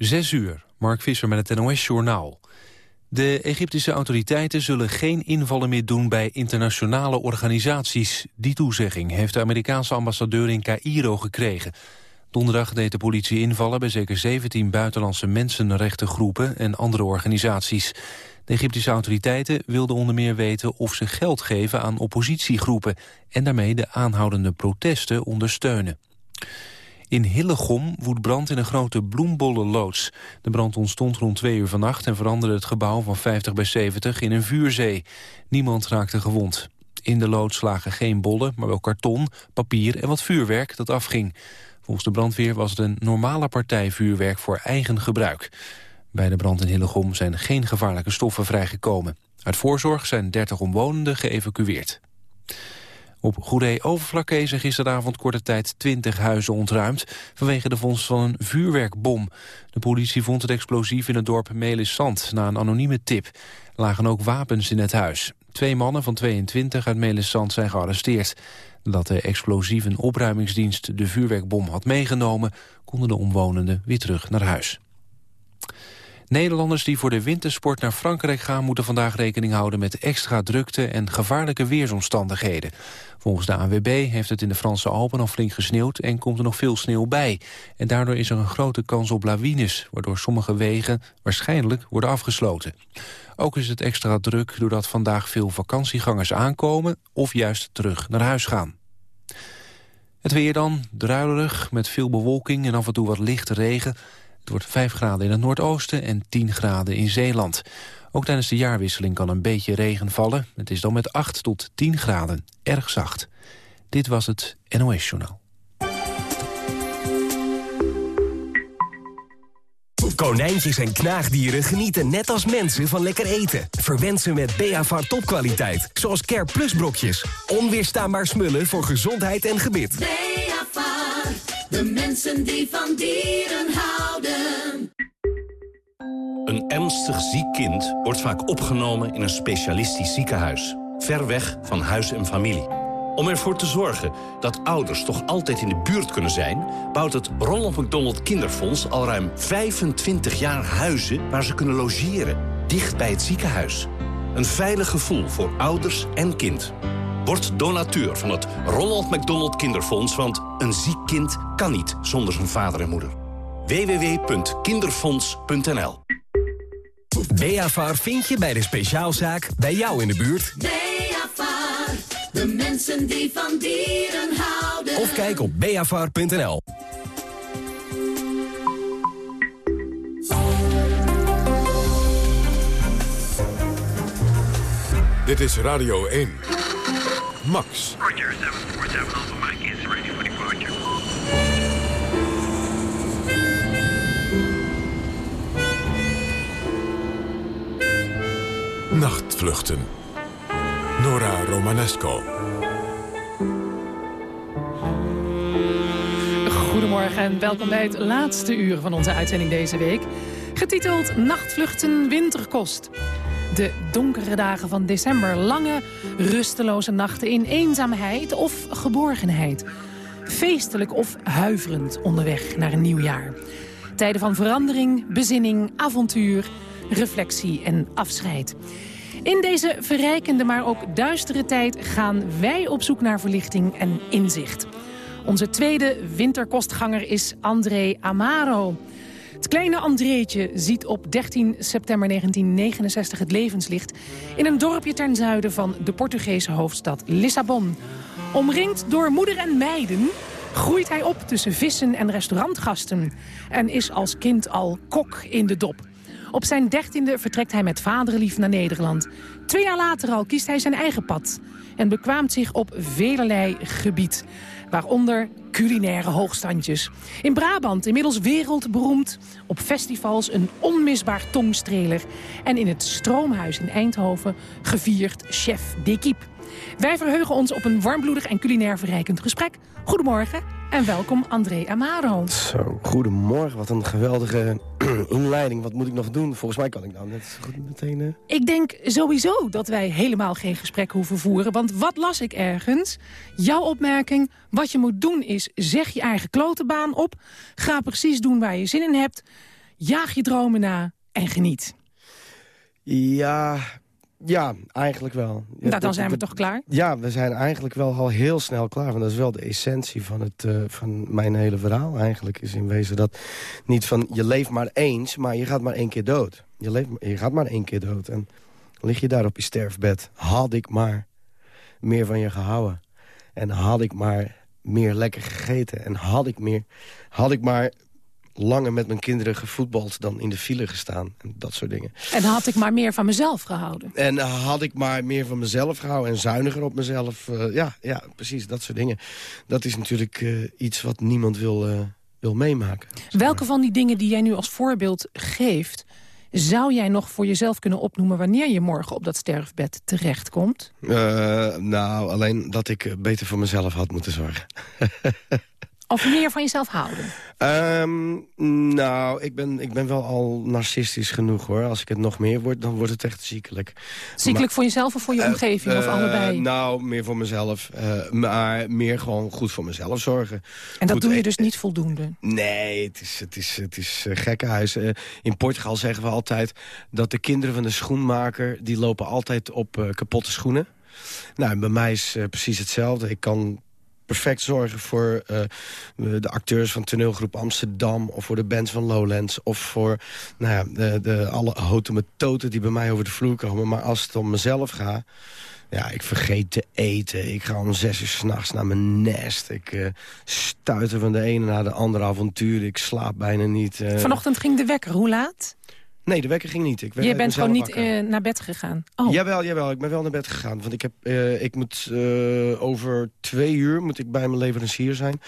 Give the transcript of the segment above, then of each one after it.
Zes uur, Mark Visser met het NOS-journaal. De Egyptische autoriteiten zullen geen invallen meer doen bij internationale organisaties. Die toezegging heeft de Amerikaanse ambassadeur in Cairo gekregen. Donderdag deed de politie invallen bij zeker 17 buitenlandse mensenrechtengroepen en andere organisaties. De Egyptische autoriteiten wilden onder meer weten of ze geld geven aan oppositiegroepen en daarmee de aanhoudende protesten ondersteunen. In Hillegom woedt brand in een grote bloembollenloods. De brand ontstond rond twee uur vannacht en veranderde het gebouw van 50 bij 70 in een vuurzee. Niemand raakte gewond. In de loods lagen geen bollen, maar wel karton, papier en wat vuurwerk dat afging. Volgens de brandweer was het een normale partij vuurwerk voor eigen gebruik. Bij de brand in Hillegom zijn geen gevaarlijke stoffen vrijgekomen. Uit voorzorg zijn 30 omwonenden geëvacueerd. Op Goeree Overflakkee zijn gisteravond korte tijd 20 huizen ontruimd... vanwege de vondst van een vuurwerkbom. De politie vond het explosief in het dorp Melissant na een anonieme tip. Er lagen ook wapens in het huis. Twee mannen van 22 uit Melissant zijn gearresteerd. Dat de explosieve opruimingsdienst de vuurwerkbom had meegenomen... konden de omwonenden weer terug naar huis. Nederlanders die voor de wintersport naar Frankrijk gaan... moeten vandaag rekening houden met extra drukte en gevaarlijke weersomstandigheden. Volgens de ANWB heeft het in de Franse Alpen al flink gesneeuwd... en komt er nog veel sneeuw bij. En daardoor is er een grote kans op lawines... waardoor sommige wegen waarschijnlijk worden afgesloten. Ook is het extra druk doordat vandaag veel vakantiegangers aankomen... of juist terug naar huis gaan. Het weer dan, druilerig, met veel bewolking en af en toe wat lichte regen. Het wordt 5 graden in het noordoosten en 10 graden in Zeeland. Ook tijdens de jaarwisseling kan een beetje regen vallen. Het is dan met 8 tot 10 graden erg zacht. Dit was het NOS Journaal. Konijntjes en knaagdieren genieten net als mensen van lekker eten. Verwend ze met Beavar topkwaliteit, zoals Care Plus brokjes. Onweerstaanbaar smullen voor gezondheid en gebit. Beavar, de mensen die van dieren houden. Een ernstig ziek kind wordt vaak opgenomen in een specialistisch ziekenhuis. Ver weg van huis en familie. Om ervoor te zorgen dat ouders toch altijd in de buurt kunnen zijn... bouwt het Ronald McDonald Kinderfonds al ruim 25 jaar huizen... waar ze kunnen logeren, dicht bij het ziekenhuis. Een veilig gevoel voor ouders en kind. Word donateur van het Ronald McDonald Kinderfonds... want een ziek kind kan niet zonder zijn vader en moeder. www.kinderfonds.nl Beavar vind je bij de speciaalzaak bij jou in de buurt. Beavar, de mensen die van dieren houden. Of kijk op beavar.nl. Dit is Radio 1. Max. Roger, 747 Alpha Mike is ready for departure. Nachtvluchten. Nora Romanesco. Goedemorgen en welkom bij het laatste uur van onze uitzending deze week. Getiteld Nachtvluchten Winterkost. De donkere dagen van december, lange, rusteloze nachten in eenzaamheid of geborgenheid. Feestelijk of huiverend onderweg naar een nieuw jaar. Tijden van verandering, bezinning, avontuur, reflectie en afscheid. In deze verrijkende, maar ook duistere tijd gaan wij op zoek naar verlichting en inzicht. Onze tweede winterkostganger is André Amaro. Het kleine Andreetje ziet op 13 september 1969 het levenslicht... in een dorpje ten zuiden van de Portugese hoofdstad Lissabon. Omringd door moeder en meiden groeit hij op tussen vissen en restaurantgasten... en is als kind al kok in de dop. Op zijn dertiende vertrekt hij met vaderlief naar Nederland. Twee jaar later al kiest hij zijn eigen pad... en bekwaamt zich op velerlei gebied. Waaronder culinaire hoogstandjes. In Brabant inmiddels wereldberoemd. Op festivals een onmisbaar tongstreler. En in het Stroomhuis in Eindhoven gevierd chef d'équipe. Wij verheugen ons op een warmbloedig en culinair verrijkend gesprek. Goedemorgen en welkom André Amaro. Zo, goedemorgen. Wat een geweldige inleiding. Wat moet ik nog doen? Volgens mij kan ik nou net goed meteen... eh, Ik denk sowieso dat wij helemaal geen gesprek hoeven voeren. Want wat las ik ergens? Jouw opmerking, wat je moet doen is zeg je eigen klotenbaan op. Ga precies doen waar je zin in hebt. jaag je dromen na en geniet. Ja, ja, eigenlijk wel. Ja, nou, dan zijn we dat- toch klaar? Ja, we zijn eigenlijk wel al heel snel klaar. Want dat is wel de essentie van, het, eh, van mijn hele verhaal eigenlijk. Is in wezen dat niet van je leeft maar eens, maar je gaat maar één keer dood. Je, leeft, je gaat maar één keer dood. En lig je daar op je sterfbed. Had ik maar meer van je gehouden. En had ik maar meer lekker gegeten. En had ik, meer, had ik maar langer met mijn kinderen gevoetbald dan in de file gestaan. En dat soort dingen. En had ik maar meer van mezelf gehouden. En had ik maar meer van mezelf gehouden en zuiniger op mezelf. eh, ja, ja, precies, dat soort dingen. Dat is natuurlijk eh, iets wat niemand wil, eh, wil meemaken. Welke van die dingen die jij nu als voorbeeld geeft... zou jij nog voor jezelf kunnen opnoemen... wanneer je morgen op dat sterfbed terechtkomt? Eh, nou, alleen dat ik eh, beter voor mezelf had moeten zorgen. Of meer van jezelf houden? Ehm, nou, ik ben, ik ben wel al narcistisch genoeg, hoor. Als ik het nog meer word, dan wordt het echt ziekelijk. Ziekelijk voor jezelf of voor je omgeving? of Eh, allebei? Nou, meer voor mezelf. eh, maar meer gewoon goed voor mezelf zorgen. en dat goed, doe je eh, dus niet voldoende? Nee, het is, het is, het is eh, gekkenhuis. Eh, in Portugal zeggen we altijd dat de kinderen van de schoenmaker... die lopen altijd op eh, kapotte schoenen. Nou, en bij mij is eh, precies hetzelfde. Ik kan perfect zorgen voor eh, de acteurs van toneelgroep Amsterdam... of voor de bands van Lowlands... of voor nou ja, de, de, alle houten die bij mij over de vloer komen. Maar als het om mezelf gaat... Ja, ik vergeet te eten. Ik ga om zes uur s'nachts naar mijn nest. Ik eh stuiter van de ene naar de andere avontuur. Ik slaap bijna niet. eh. Vanochtend ging de wekker. Hoe laat? Nee, de wekker ging niet. Ik werd Je bent gewoon niet eh, naar bed gegaan. Oh, Jawel, jawel, ik ben wel naar bed gegaan. Want ik, heb, eh, ik moet eh, over twee uur moet ik bij mijn leverancier zijn...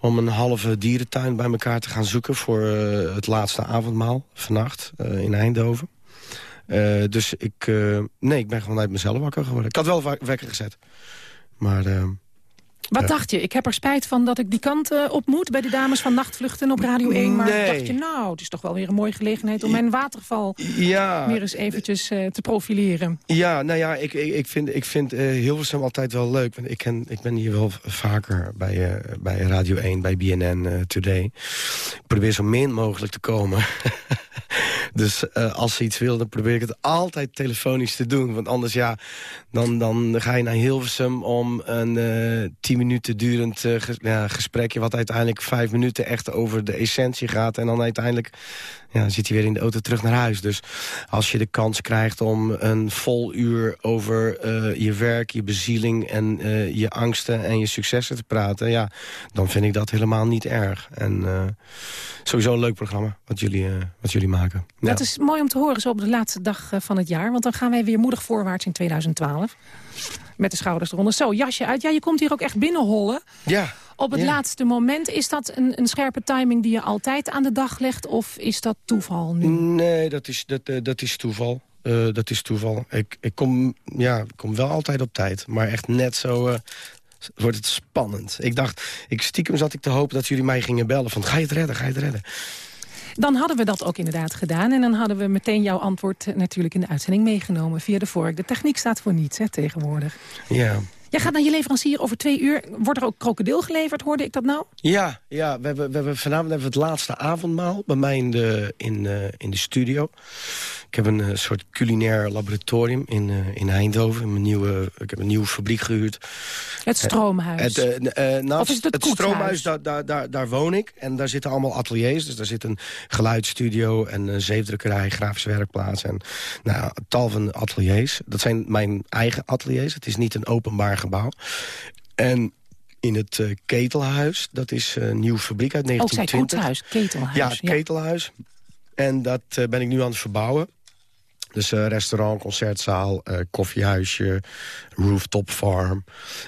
om een halve dierentuin bij elkaar te gaan zoeken... voor eh, het laatste avondmaal vannacht eh, in Eindhoven. Eh, dus ik, eh, nee, ik ben gewoon uit mezelf wakker geworden. Ik had wel wekker gezet. Maar eh, Wat dacht je? Ik heb er spijt van dat ik die kant eh, op moet... bij de dames van Nachtvluchten op Radio 1. Maar Nee. dacht je, nou, het is toch wel weer een mooie gelegenheid... om mijn waterval ja, weer eens eventjes eh, te profileren. Ja, nou ja, ik, ik, vind, ik vind eh, Hilversum altijd wel leuk. Want ik, ken, ik ben hier wel vaker bij, bij Radio 1, bij BNN Today. Ik probeer zo min mogelijk te komen. dus eh, als ze iets wil, dan probeer ik het altijd telefonisch te doen. Want anders, ja, dan, dan ga je naar Hilversum om een eh tien minuten durend eh, ja, gesprekje... wat uiteindelijk vijf minuten echt over de essentie gaat. En dan uiteindelijk ja, zit hij weer in de auto terug naar huis. Dus als je de kans krijgt om een vol uur over je werk, je bezieling... en je angsten en je successen te praten... ja, dan vind ik dat helemaal niet erg. En sowieso een leuk programma wat jullie, wat jullie maken. Ja. Dat is mooi om te horen, zo op de laatste dag eh, van het jaar. Want dan gaan wij weer moedig voorwaarts in 2012. Met de schouders eronder. Zo, jasje uit. Ja, je komt hier ook echt binnenhollen. ja. Op het Ja. laatste moment, is dat een, een scherpe timing die je altijd aan de dag legt? Of is dat toeval nu? Nee, dat is, dat, eh, dat is toeval. Eh, dat is toeval. Ik, ik, kom, ja, ik kom wel altijd op tijd. Maar echt net zo wordt het spannend. Ik dacht, ik, stiekem zat ik te hopen dat jullie mij gingen bellen. Van, ga je het redden, ga je het redden? Dan hadden we dat ook inderdaad gedaan. En dan hadden we meteen jouw antwoord eh, natuurlijk in de uitzending meegenomen via de vork. De techniek staat voor niets hè, tegenwoordig. Ja. Jij gaat naar je leverancier over twee uur. Wordt er ook krokodil geleverd, hoorde ik dat nou? Ja, ja we hebben, we hebben, vanavond hebben we het laatste avondmaal bij mij in de, in, eh, in de studio. Ik heb een eh, soort culinair laboratorium in, eh, in Eindhoven. Mijn nieuwe, ik heb een nieuwe fabriek gehuurd. Het stroomhuis. Het, nou, Of is het stroomhuis, daar, daar, daar, daar woon ik. En daar zitten allemaal ateliers. Dus daar zit een geluidsstudio en een zeefdrukkerij, grafische werkplaats. En nou, tal van ateliers. Dat zijn mijn eigen ateliers. Het is niet een openbaar gebouw. En in het eh, ketelhuis, dat is een nieuwe fabriek uit ook zij 1920. koetshuis, ketelhuis. Ja, het ketelhuis. En dat eh, ben ik nu aan het verbouwen. Dus eh, restaurant, concertzaal, eh, koffiehuisje, rooftop farm.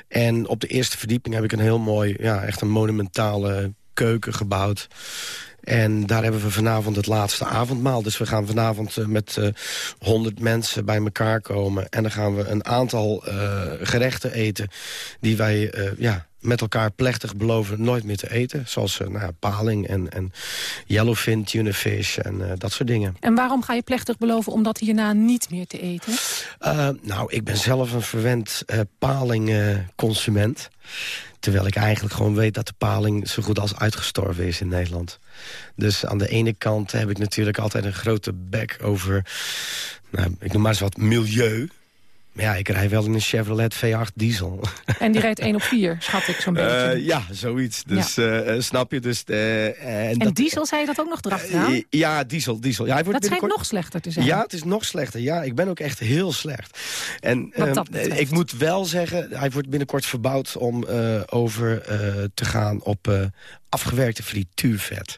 En op de eerste verdieping heb ik een heel mooi, ja, echt een monumentale keuken gebouwd. En daar hebben we vanavond het laatste avondmaal. Dus we gaan vanavond eh, met honderd mensen bij elkaar komen. En dan gaan we een aantal eh, gerechten eten... die wij eh, ja, met elkaar plechtig beloven nooit meer te eten. Zoals uh, nou, paling en, en yellowfin, tunafish en eh, dat soort dingen. En waarom ga je plechtig beloven om dat hierna niet meer te eten? Uh, nou, ik ben zelf een verwend palingconsument. Terwijl ik eigenlijk gewoon weet dat de paling zo goed als uitgestorven is in Nederland. Dus aan de ene kant heb ik natuurlijk altijd een grote bek over... Nou, ik noem maar eens wat milieu. Maar ja, ik rij wel in een Chevrolet V8 diesel. En die rijdt 1 op 4, schat ik zo'n beetje. Uh, ja, zoiets. Dus ja. Uh, snap je? Dus, uh, en, dat, diesel, zei je dat ook nog erachteraan? ja, diesel. diesel. Ja, hij wordt dat schijnt nog slechter te zijn. Ja, het is nog slechter. Ja, ik ben ook echt heel slecht. En ehm, ik moet wel zeggen, hij wordt binnenkort verbouwd om over te gaan op afgewerkte frituurvet.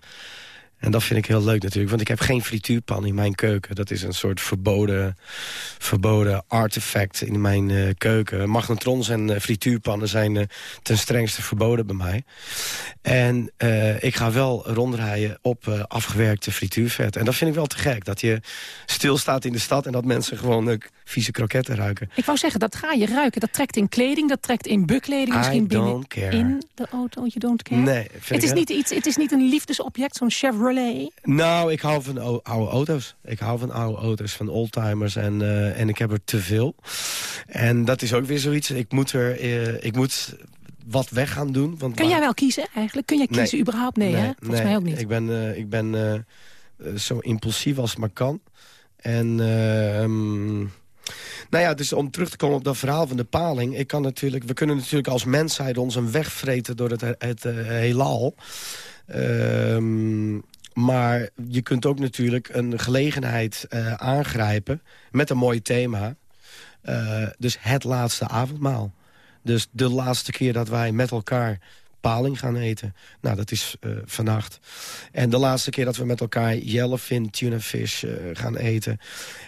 En dat vind ik heel leuk natuurlijk, want ik heb geen frituurpan in mijn keuken. Dat is een soort verboden, verboden artefact in mijn uh, keuken. Magnetrons en uh, frituurpannen zijn uh, ten strengste verboden bij mij. En ik ga wel rondrijden op afgewerkte frituurvet. En dat vind ik wel te gek, dat je stilstaat in de stad... en dat mensen gewoon vieze kroketten ruiken. Ik wou zeggen, dat ga je ruiken. Dat trekt in kleding, dat trekt in bukkleding misschien binnen care. in de auto. You don't care? Nee. Het is, niet iets, het is niet een liefdesobject, zo'n Chevrolet? Nou, ik hou van oude auto's. Ik hou van oude auto's, van oldtimers. En, uh, en ik heb er te veel. En dat is ook weer zoiets. Ik moet, er, uh, ik moet wat weg gaan doen. Want Kun jij wel kiezen eigenlijk? Kun jij kiezen nee. überhaupt? Nee, nee hè? Volgens nee. mij ook niet. Ik ben, uh, ik ben zo impulsief als het maar kan. En... Um, nou ja, dus om terug te komen op dat verhaal van de paling. Ik kan natuurlijk, we kunnen natuurlijk als mensheid ons een weg vreten door het, het, het heelal. Um, maar je kunt ook natuurlijk een gelegenheid uh, aangrijpen met een mooi thema. Uh, dus het laatste avondmaal. Dus de laatste keer dat wij met elkaar paling gaan eten. Nou, dat is uh, vannacht. En de laatste keer dat we met elkaar yellowfin tunafish uh, gaan eten.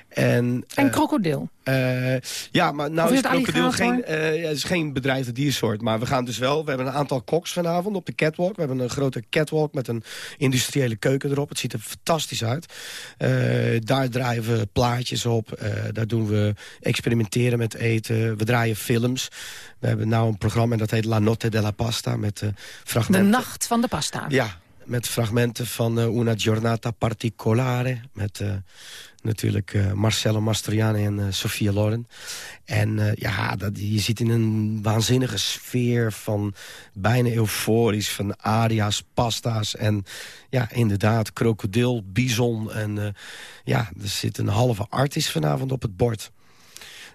En, en uh, krokodil? ja, maar nou is, krokodil geen, ja, is geen bedreigde diersoort. Maar we gaan dus wel, we hebben een aantal koks vanavond op de catwalk. We hebben een grote catwalk met een industriële keuken erop. Het ziet er fantastisch uit. daar draaien we plaatjes op. daar doen we experimenteren met eten. We draaien films. We hebben nou een programma en dat heet La Notte della Pasta. Met fragmenten. De nacht van de pasta. Ja, met fragmenten van Una Giornata Particolare. Met natuurlijk uh, Marcello Mastroianni en uh, Sofia Loren. En uh, ja, dat, je zit in een waanzinnige sfeer van bijna euforisch... van aria's, pasta's en ja, inderdaad, krokodil, bison. En ja, er zit een halve artis vanavond op het bord.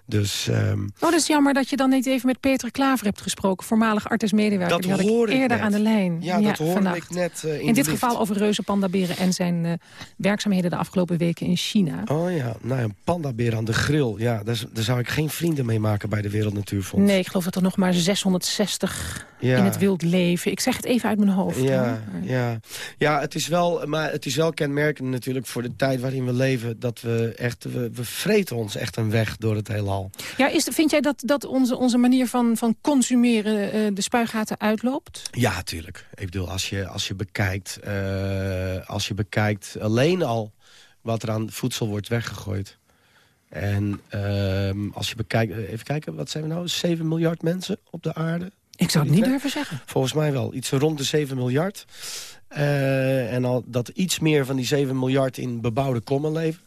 Dus, um... Oh, dat is jammer dat je dan niet even met Peter Klaver hebt gesproken. Voormalig artis-medewerker. Dat Die had hoor ik eerder net. aan de lijn. Ja, dat hoorde vannacht. ik net uh, in, In dit geval over reuzenpandaberen en zijn uh, werkzaamheden de afgelopen weken in China. Oh ja, nou een pandabeer aan de grill. Ja, daar, daar zou ik geen vrienden mee maken bij de Wereld Natuurfonds. Nee, ik geloof dat er nog maar 660 Ja. in het wild leven. Ik zeg het even uit mijn hoofd. Ja, hoor. ja. ja het, is wel, maar het is wel kenmerkend natuurlijk voor de tijd waarin we leven... dat we echt, we, we vreten ons echt een weg door het Ja, is, vind jij dat, dat onze, onze manier van, van consumeren eh, de spuigaten uitloopt? Ja, tuurlijk. Ik bedoel, als je, als je, bekijkt, eh, als je bekijkt alleen al wat er aan voedsel wordt weggegooid... En ehm, als je bekijkt, eh, even kijken, wat zijn we nou? 7 miljard mensen op de aarde? Ik zou het niet durven zeggen. Volgens mij wel. Iets rond de 7 miljard. En al dat iets meer van die 7 miljard in bebouwde kommen leven.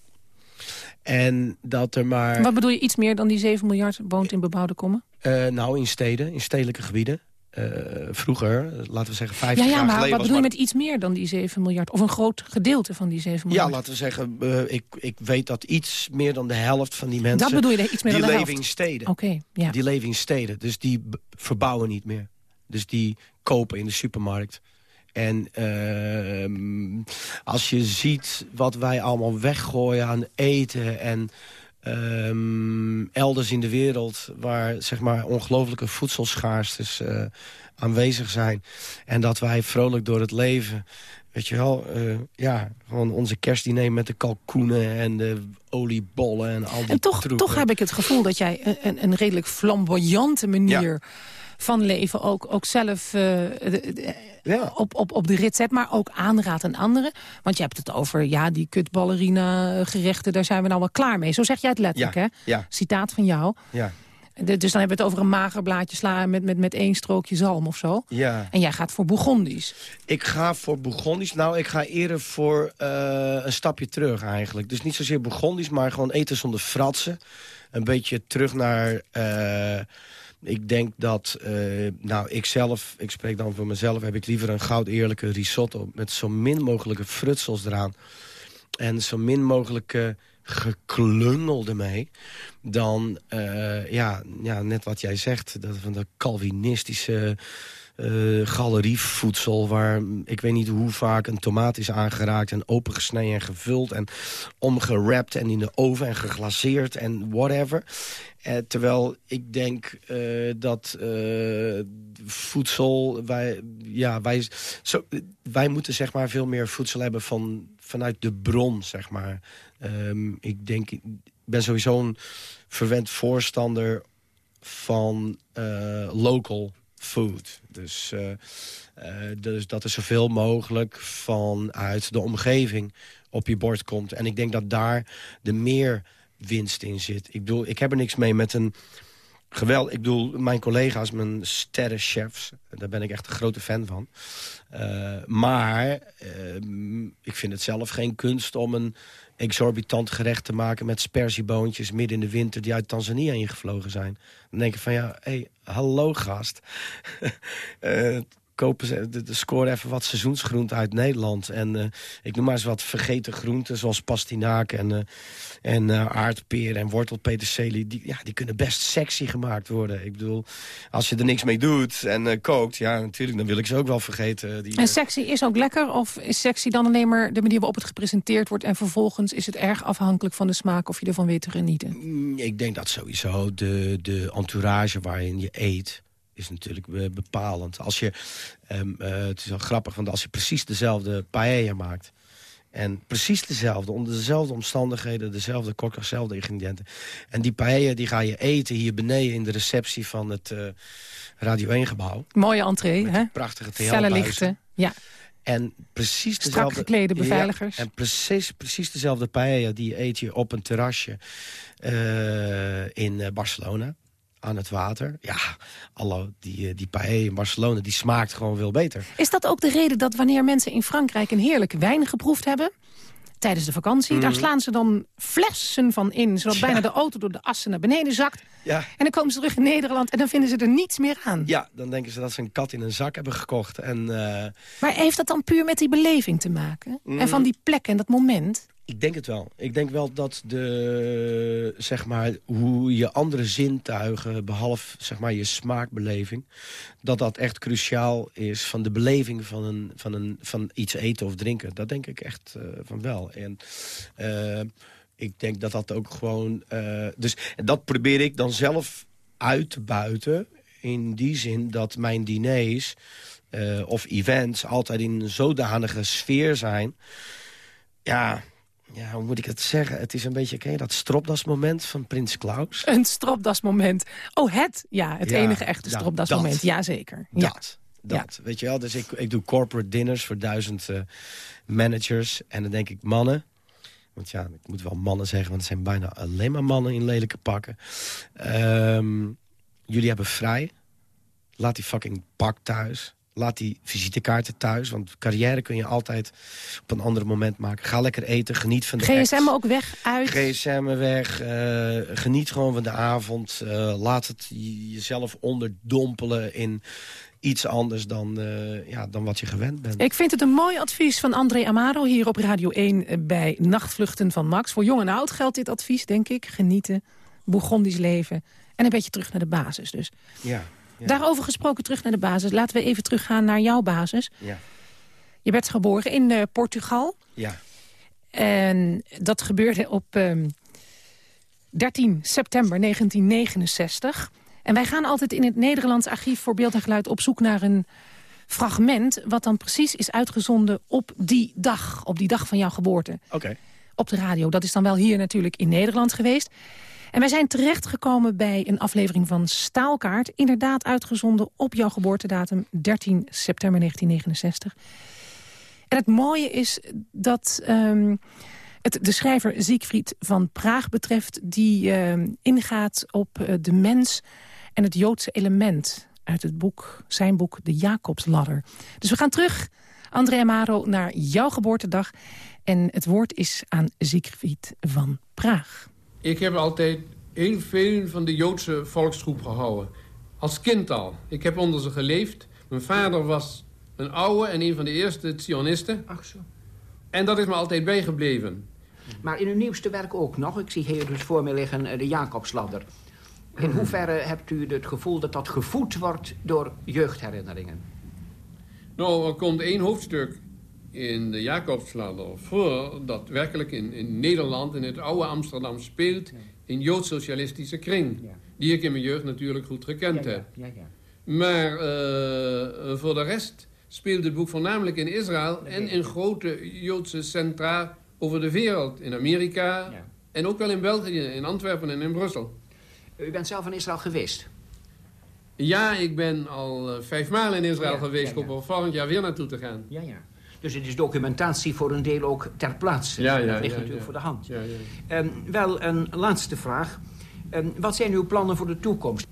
En dat er maar... Wat bedoel je, iets meer dan die 7 miljard woont in bebouwde kommen? eh, nou, in steden, in stedelijke gebieden. Eh, vroeger, laten we zeggen 50 Ja, ja, jaar maar geleden... wat bedoel je maar- met iets meer dan die 7 miljard? Of een groot gedeelte van die 7 miljard? Ja, laten we zeggen, eh, ik, ik weet dat iets meer dan de helft van die mensen... Dat bedoel je, iets meer die dan de leven helft? in steden. Oké, ja. Die leven in steden, dus die verbouwen niet meer. Dus die kopen in de supermarkt. En ehm, als je ziet wat wij allemaal weggooien aan eten... en ehm, elders in de wereld waar zeg maar, ongelooflijke voedselschaarste eh, aanwezig zijn... en dat wij vrolijk door het leven... Weet je wel, eh, ja, gewoon onze kerstdiner met de kalkoenen en de oliebollen en al die En toch, toch heb ik het gevoel dat jij een, een, een redelijk flamboyante manier van leven ook, ook zelf eh, de- de- Ja. op, op, op de rit zet, maar ook aanraadt aan anderen. Want je hebt het over, ja, die kutballerina gerechten, daar zijn we nou wel klaar mee. Zo zeg jij het letterlijk, Ja, hè? ja. Citaat van jou. Ja. De- dus dan hebben we het over een mager blaadje sla met, met, met één strookje zalm of zo. Ja. En jij gaat voor Bourgondisch. Ik ga voor Bourgondisch. Nou, ik ga eerder voor eh, een stapje terug eigenlijk. Dus niet zozeer Bourgondisch, maar gewoon eten zonder fratsen. Een beetje terug naar... eh, ik denk dat, eh, nou, ik zelf, ik spreek dan voor mezelf... heb ik liever een goud eerlijke risotto... met zo min mogelijke frutsels eraan. En zo min mogelijke geklungel ermee. Dan, eh, ja, ja, net wat jij zegt, dat van de Calvinistische eh galerievoedsel... waar ik weet niet hoe vaak een tomaat is aangeraakt... en opengesneden en gevuld en omgerapt en in de oven en geglaceerd en whatever. Eh, terwijl ik denk eh, dat voedsel... Wij, ja, wij, zo, wij moeten zeg maar veel meer voedsel hebben van, vanuit de bron, zeg maar. Ehm, ik denk, ik ben sowieso een verwend voorstander van local food. Dus, eh, eh, dus dat er zoveel mogelijk vanuit de omgeving op je bord komt. En ik denk dat daar de meer winst in zit. Ik bedoel, ik heb er niks mee met een geweld. Ik bedoel, mijn collega's, mijn sterrenchefs, daar ben ik echt een grote fan van. Eh, maar ik vind het zelf geen kunst om een exorbitant gerecht te maken... met sperzieboontjes midden in de winter die uit Tanzania ingevlogen zijn. Dan denk ik van ja, hé, hey, hallo gast. Eh, kopen ze, de, de score even wat seizoensgroente uit Nederland. En eh, ik noem maar eens wat vergeten groenten, zoals pastinaak en, eh en eh, aardpeer en wortelpeterselie. Die, ja, die kunnen best sexy gemaakt worden. Ik bedoel, als je er niks mee doet en kookt, ja, natuurlijk, dan wil ik ze ook wel vergeten. Die, En sexy is ook lekker? Of is sexy dan alleen maar de manier waarop het gepresenteerd wordt... en vervolgens is het erg afhankelijk van de smaak of je ervan weet te genieten? Mm, Ik denk dat sowieso de, de entourage waarin je eet is natuurlijk eh, bepalend. Als je, ehm, eh, het is wel grappig, want als je precies dezelfde paella maakt... en precies dezelfde, onder dezelfde omstandigheden... dezelfde kokkers, dezelfde ingrediënten... en die paella die ga je eten hier beneden in de receptie van het eh, Radio 1-gebouw... Mooie entree, hè? prachtige lichten. Ja. En precies Strak dezelfde... geklede beveiligers. Ja, en precies, precies dezelfde paella die eet je op een terrasje in Barcelona. Aan het water. Ja, hallo, die, eh, die paella in Barcelona, die smaakt gewoon veel beter. Is dat ook de reden dat wanneer mensen in Frankrijk een heerlijke wijn geproefd hebben... tijdens de vakantie, daar slaan ze dan flessen van in... zodat Mhm. Ja. bijna de auto door de assen naar beneden zakt. Ja. En dan komen ze terug in Nederland en dan vinden ze er niets meer aan. Ja, dan denken ze dat ze een kat in een zak hebben gekocht. En eh, Maar heeft dat dan puur met die beleving te maken? Mm. En van die plek en dat moment? Ik denk het wel. Ik denk wel dat de, zeg maar, hoe je andere zintuigen, behalve zeg maar, je smaakbeleving, dat dat echt cruciaal is van de beleving van, een, van, een, van iets eten of drinken. Dat denk ik echt eh, van wel. En eh, ik denk dat dat ook gewoon... eh, dus dat probeer ik dan zelf uit te buiten. In die zin dat mijn diners of events altijd in een zodanige sfeer zijn... Ja, ja, hoe moet ik het zeggen? Het is een beetje, ken je dat stropdasmoment van Prins Klaus? Een stropdasmoment. Oh, het. Ja, het Ja, enige echte ja, stropdasmoment. dat. Jazeker. Ja. Dat, dat. Weet je wel? Dus ik, ik doe corporate dinners voor duizend eh, managers. En dan denk ik, mannen... Want ja, ik moet wel mannen zeggen, want het zijn bijna alleen maar mannen in lelijke pakken. Ehm, jullie hebben vrij. Laat die fucking pak thuis. Laat die visitekaarten thuis. Want carrière kun je altijd op een ander moment maken. Ga lekker eten, geniet van de. GSM ook weg, uit. GSM weg, eh, geniet gewoon van de avond. eh, laat het je- jezelf onderdompelen in iets anders dan, eh, ja, dan wat je gewend bent. Ik vind het een mooi advies van André Amaro hier op Radio 1 bij Nachtvluchten van Max. Voor jong en oud geldt dit advies, denk ik. Genieten, Bourgondisch leven en een beetje terug naar de basis dus. Ja, ja, Daarover gesproken terug naar de basis. Laten we even teruggaan naar jouw basis. ja, Je werd geboren in eh, Portugal. ja. En dat gebeurde op ehm, 13 september 1969. En wij gaan altijd in het Nederlands Archief voor Beeld en Geluid op zoek naar een fragment... wat dan precies is uitgezonden op die dag, op die dag van jouw geboorte. Oké. Op de radio. Dat is dan wel hier natuurlijk in Nederland geweest. En wij zijn terechtgekomen bij een aflevering van Staalkaart. Inderdaad uitgezonden op jouw geboortedatum 13 september 1969. En het mooie is dat... ehm, het de schrijver Siegfried van Praag betreft... die eh, ingaat op eh, de mens en het Joodse element... uit het boek, zijn boek De Jacobsladder. Dus we gaan terug, André Amaro, naar jouw geboortedag... en het woord is aan Siegfried van Praag. Ik heb altijd heel veel van de Joodse volksgroep gehouden. Als kind al. Ik heb onder ze geleefd. Mijn vader was een oude en een van de eerste Zionisten. Ach zo. En dat is me altijd bijgebleven. Maar in uw nieuwste werk ook nog. Ik zie hier dus voor me liggen eh, de Jacobsladder. In hoeverre hebt u het gevoel dat dat gevoed wordt door jeugdherinneringen? Nou, er komt één hoofdstuk in de Jacobsladder voor... dat werkelijk in, in Nederland, in het oude Amsterdam speelt... in Joods-socialistische kring. Die ik in mijn jeugd natuurlijk goed gekend ja, heb. Maar eh, voor de rest speelt het boek voornamelijk in Israël... en in grote Joodse centra over de wereld. In Amerika en ook wel in België, in Antwerpen en in Brussel. U bent zelf in Israël geweest. Ja, ik ben al eh, vijf maal in Israël Ja, geweest. ja, Ik hoop er volgend jaar weer naartoe te gaan. Ja, ja. Dus het is documentatie voor een deel ook ter plaatse. Ja, ja, dat ligt ja, natuurlijk voor de hand. Ja, ja. Ehm, wel, een laatste vraag. Ehm, wat zijn uw plannen voor de toekomst?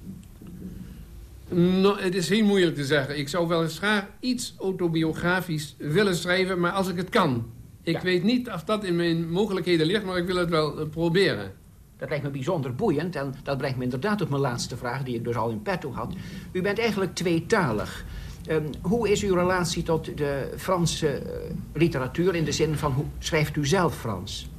Nou, het is heel moeilijk te zeggen. Ik zou wel eens graag iets autobiografisch willen schrijven, maar als ik het kan. Ik weet niet of dat in mijn mogelijkheden ligt, maar ik wil het wel eh, proberen. Dat lijkt me bijzonder boeiend en dat brengt me inderdaad op mijn laatste vraag... die ik dus al in petto had. U bent eigenlijk tweetalig. Ehm, hoe is uw relatie tot de Franse eh, literatuur... in de zin van, hoe schrijft u zelf Frans?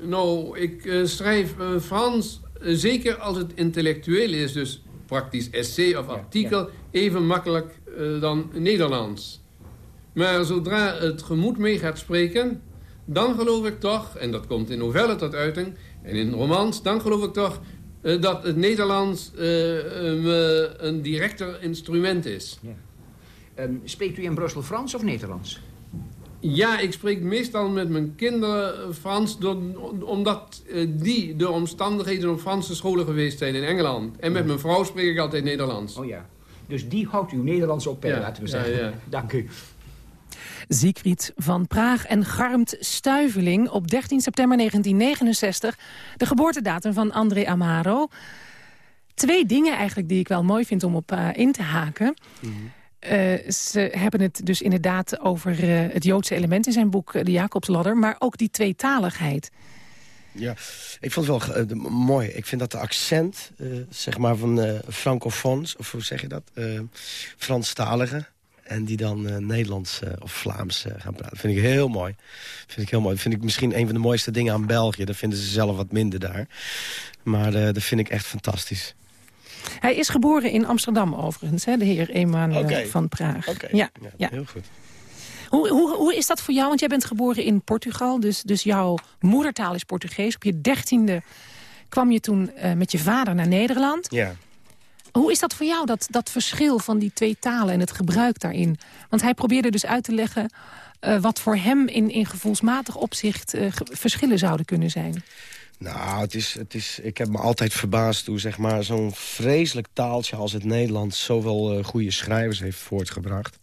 Nou, ik eh, schrijf eh, Frans, zeker als het intellectueel is, dus praktisch essay of artikel, even makkelijk dan Nederlands. Maar zodra het gemoed mee gaat spreken, dan geloof ik toch, en dat komt in novellen tot uiting, en in romans, dan geloof ik toch dat het Nederlands eh, eh, een directer instrument is. Ehm, spreekt u in Brussel Frans of Nederlands? Ja, ik spreek meestal met mijn kinderen Frans... Door, omdat eh, die de omstandigheden op Franse scholen geweest zijn in Engeland. En met mijn vrouw spreek ik altijd Nederlands. Oh ja. Dus die houdt uw Nederlands op peil, Ja, laten we ja, zeggen. ja. Dank u. Siegfried van Praag en Garmt Stuiveling op 13 september 1969. De geboortedatum van André Amaro. Twee dingen eigenlijk die ik wel mooi vind om op eh, in te haken. Eh, ze hebben het dus inderdaad over eh, het Joodse element in zijn boek De Jacobsladder... maar ook die tweetaligheid. Ja, ik vond het wel mooi. Ik vind dat de accent, zeg maar, van francofoons... of hoe zeg je dat? Franstaligen. En die dan eh, Nederlands eh, of Vlaams eh, gaan praten. vind ik heel mooi. Vind ik heel mooi. vind ik misschien een van de mooiste dingen aan België. Dat vinden ze zelf wat minder daar. Maar dat vind ik echt fantastisch. Hij is geboren in Amsterdam overigens, hè, de heer Emanuel Oké. van Praag. Ja, ja. heel goed. Hoe, hoe, hoe is dat voor jou? Want jij bent geboren in Portugal, dus, dus jouw moedertaal is Portugees. Op je dertiende kwam je toen met je vader naar Nederland. Ja. Hoe is dat voor jou, dat, dat verschil van die twee talen en het gebruik daarin? Want hij probeerde dus uit te leggen eh, wat voor hem in, in gevoelsmatig opzicht eh, verschillen zouden kunnen zijn. Nou, het is, het is, ik heb me altijd verbaasd hoe zeg maar, zo'n vreselijk taaltje als het Nederlands... zoveel eh, goede schrijvers heeft voortgebracht.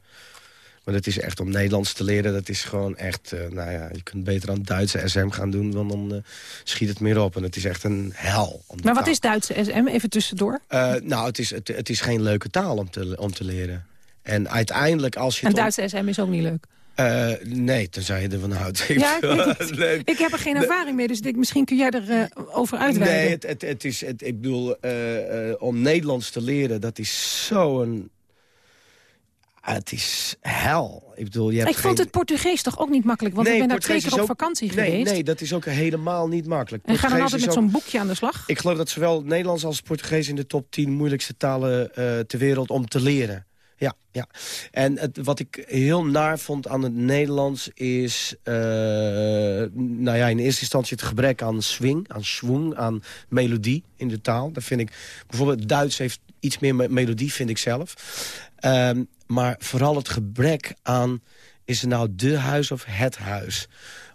Maar dat is echt om Nederlands te leren. Dat is gewoon echt, eh, nou ja, je kunt beter aan Duitse SM gaan doen... want dan eh, schiet het meer op. En het is echt een hel. Maar wat taal- is Duitse SM? Even tussendoor. Eh, nou, het is, het, het is geen leuke taal om te, om te leren. En uiteindelijk als je... En Duitse SM is ook niet leuk. Eh, nee, tenzij je ervan houdt. Ja, ik, ik heb er geen ervaring mee, dus ik misschien kun jij erover over uitweiden. Nee, het, het, het is, het, ik bedoel, om Nederlands te leren, dat is zo'n... Het is hel. Ik bedoel, je hebt ik vond het Portugees toch ook niet makkelijk, want Nee, ik ben daar twee Portugees keer op vakantie nee, geweest. Nee, dat is ook helemaal niet makkelijk. en ga dan Portugees altijd met ook- zo'n boekje aan de slag. Ik geloof dat zowel Nederlands als Portugees in de top 10 moeilijkste talen eh, ter wereld om te leren. Ja, ja. En het, wat ik heel naar vond aan het Nederlands is... eh, nou ja, in eerste instantie het gebrek aan swing, aan schwung, aan melodie in de taal. Dat vind ik... Bijvoorbeeld Duits heeft iets meer me- melodie, vind ik zelf. Ehm, maar vooral het gebrek aan is het nou de huis of het huis?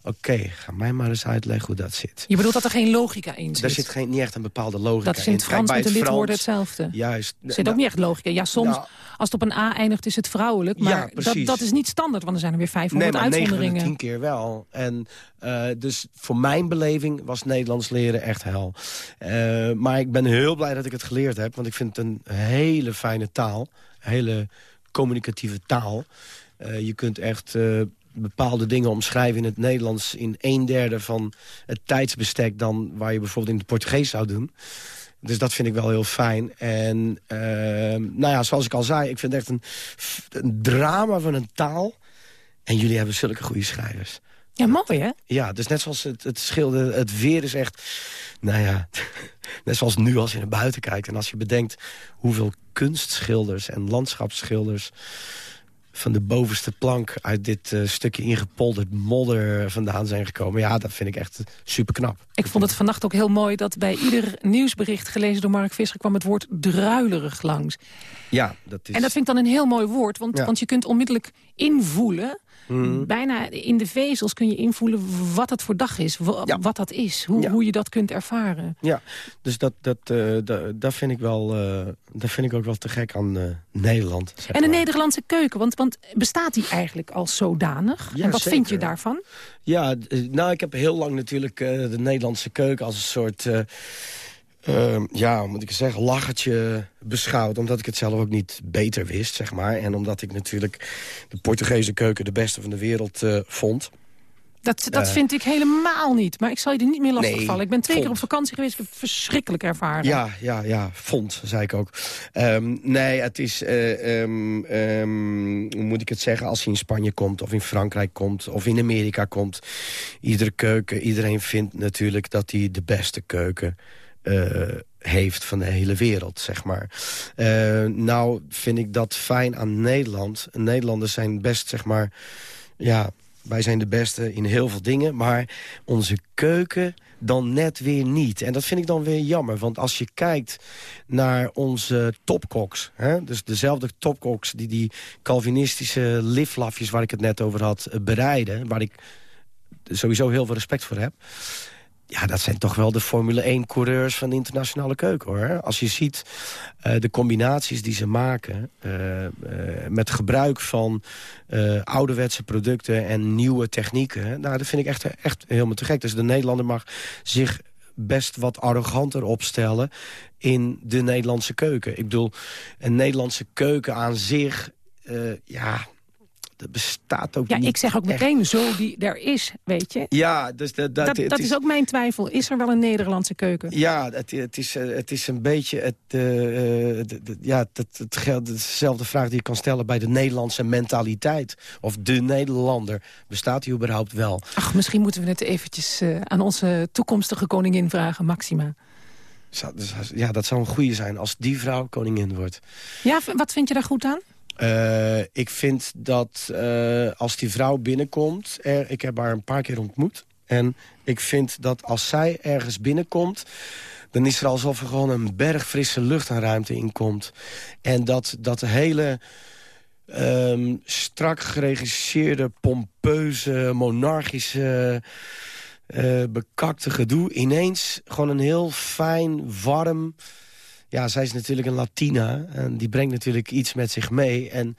Oké, ga mij maar eens uitleggen hoe dat zit. Je bedoelt dat er geen logica in zit? Daar zit geen, niet echt een bepaalde logica Dat is in het Kijk, Frans bij met de het lidwoorden hetzelfde. Juist. Er zit ook Nou, niet echt logica. Ja, soms, Nou- als het op een A eindigt, is het vrouwelijk. Ja, Maar dat, dat is niet standaard, want er zijn er weer 500 Nee, maar 9 van de uitzonderingen. 10 keer wel. En uh, dus voor mijn beleving was Nederlands leren echt hel. Uh, maar ik ben heel blij dat ik het geleerd heb. Want ik vind het een hele fijne taal. Hele communicatieve taal. Uh, je kunt echt bepaalde dingen omschrijven in het Nederlands... in een derde van het tijdsbestek dan waar je bijvoorbeeld in het Portugees zou doen. Dus dat vind ik wel heel fijn. En uh, nou ja, zoals ik al zei, ik vind echt een, een drama van een taal. En jullie hebben zulke goede schrijvers. Ja, mooi hè? Ja, dus net zoals het, het schilder, het weer is echt... Nou ja, net zoals nu als je naar buiten kijkt. En als je bedenkt hoeveel kunstschilders en landschapsschilders van de bovenste plank uit dit uh, stukje ingepolderd modder vandaan zijn gekomen. Ja, dat vind ik echt super knap. Ik vond het vannacht ook heel mooi dat bij ieder nieuwsbericht gelezen door Mark Visser kwam het woord druilerig langs. Ja, dat is... En dat vind ik dan een heel mooi woord, want, Ja. want je kunt onmiddellijk invoelen... Mhm. Bijna in de vezels kun je invoelen wat het voor dag is, Ja. wat dat is, hoe, Ja. hoe je dat kunt ervaren. Ja, dus dat, dat, eh, dat, dat, vind ik wel, eh, dat vind ik ook wel te gek aan eh, Nederland. zeg En de maar. Nederlandse keuken, want, want bestaat die eigenlijk als zodanig? Ja, en wat vind je daarvan? Ja, nou, ik heb heel lang natuurlijk de Nederlandse keuken als een soort... eh, ja, moet ik zeggen, lachertje beschouwd. Omdat ik het zelf ook niet beter wist, zeg maar. En omdat ik natuurlijk de Portugese keuken de beste van de wereld eh, vond. Dat, dat Eh. vind ik helemaal niet. Maar ik zal je er niet meer lastig Nee, vallen. Ik ben twee keer op vakantie geweest. Ik heb het verschrikkelijk ervaren. Ja, ja, ja, vond, zei ik ook. Ehm, nee, het is, eh, ehm, hoe moet ik het zeggen... als je in Spanje komt, of in Frankrijk komt, of in Amerika komt... iedere keuken, iedereen vindt natuurlijk dat hij de beste keuken... eh, heeft van de hele wereld, zeg maar. Eh, nou vind ik dat fijn aan Nederland. Nederlanders zijn best, zeg maar... ja, wij zijn de beste in heel veel dingen, maar onze keuken dan net weer niet. En dat vind ik dan weer jammer, want als je kijkt naar onze topkoks... Hè, dus dezelfde topkoks die die Calvinistische liflafjes... waar ik het net over had, eh, bereiden... waar ik sowieso heel veel respect voor heb... Ja, dat zijn toch wel de Formule 1-coureurs van de internationale keuken, hoor. Als je ziet eh, de combinaties die ze maken... eh, eh, met gebruik van ouderwetse producten en nieuwe technieken... Nou, dat vind ik echt, echt helemaal te gek. Dus de Nederlander mag zich best wat arroganter opstellen in de Nederlandse keuken. Ik bedoel, een Nederlandse keuken aan zich... ja, dat bestaat ook Ja, niet ik zeg ook echt. meteen zo die er is, weet je. Ja, dus dat, dat, Dat, het dat is ook mijn twijfel. Is er wel een Nederlandse keuken? Ja, het, het, is, eh, het is een beetje... Het, eh, eh, ja, het, het geldt dezelfde vraag die je kan stellen bij de Nederlandse mentaliteit. Of de Nederlander. Bestaat die überhaupt wel? Ach, misschien moeten we het eventjes aan onze toekomstige koningin vragen, Maxima. Zou- dus- Ja, dat zou een goede zijn als die vrouw koningin wordt. Ja, wat vind je daar goed aan? Eh, ik vind dat eh, als die vrouw binnenkomt... Ik heb haar een paar keer ontmoet. En ik vind dat als zij ergens binnenkomt... dan is er alsof er gewoon een berg frisse lucht en ruimte in komt. En dat, dat hele ehm, strak geregisseerde, pompeuze, monarchische... eh, bekakte gedoe ineens gewoon een heel fijn, warm... Ja, zij is natuurlijk een Latina en die brengt natuurlijk iets met zich mee. En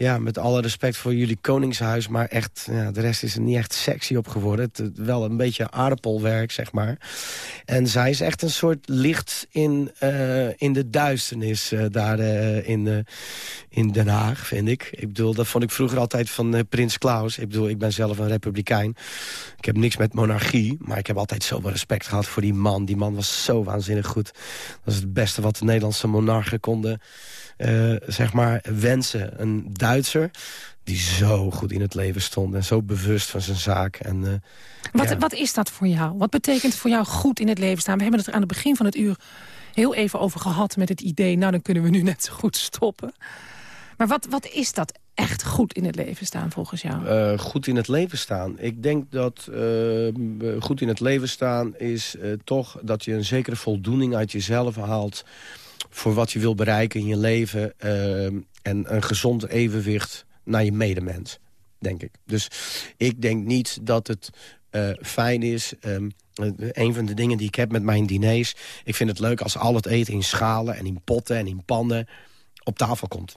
ja, met alle respect voor jullie koningshuis... maar echt, ja, de rest is er niet echt sexy op geworden. Het, wel een beetje aardappelwerk, zeg maar. En zij is echt een soort licht in, eh, in de duisternis eh, daar eh, in, in Den Haag, vind ik. Ik bedoel, dat vond ik vroeger altijd van Prins Klaus. Ik bedoel, ik ben zelf een republikein. Ik heb niks met monarchie, maar ik heb altijd zoveel respect gehad voor die man. Die man was zo waanzinnig goed. Dat is het beste wat de Nederlandse monarchen konden eh, zeg maar, wensen. Een Duitser die zo goed in het leven stond en zo bewust van zijn zaak. En, eh, Wat, ja. wat is dat voor jou? Wat betekent voor jou goed in het leven staan? We hebben het er aan het begin van het uur heel even over gehad met het idee... nou, dan kunnen we nu net zo goed stoppen. Maar wat, wat is dat echt goed in het leven staan volgens jou? Eh, goed in het leven staan. Ik denk dat goed in het leven staan is toch dat je een zekere voldoening uit jezelf haalt voor wat je wil bereiken in je leven eh, en een gezond evenwicht naar je medemens. denk ik. Dus ik denk niet dat het eh, fijn is... Um, een van de dingen die ik heb met mijn diners... ik vind het leuk als al het eten in schalen en in potten en in pannen op tafel komt.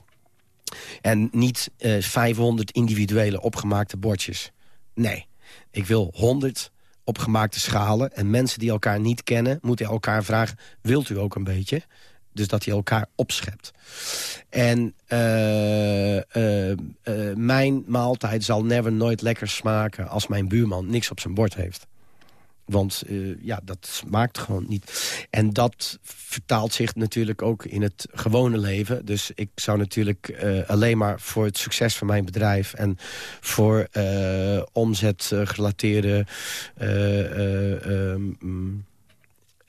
En niet uh, 500 individuele opgemaakte bordjes. Nee, ik wil 100 opgemaakte schalen. En mensen die elkaar niet kennen, moeten elkaar vragen... wilt u ook een beetje? Dus dat hij elkaar opschept. En uh, uh, uh, mijn maaltijd zal never nooit lekker smaken... als mijn buurman niks op zijn bord heeft. Want ja, dat smaakt gewoon niet. En dat vertaalt zich natuurlijk ook in het gewone leven. Dus ik zou natuurlijk alleen maar voor het succes van mijn bedrijf... en voor uh, omzetgerelateerde um,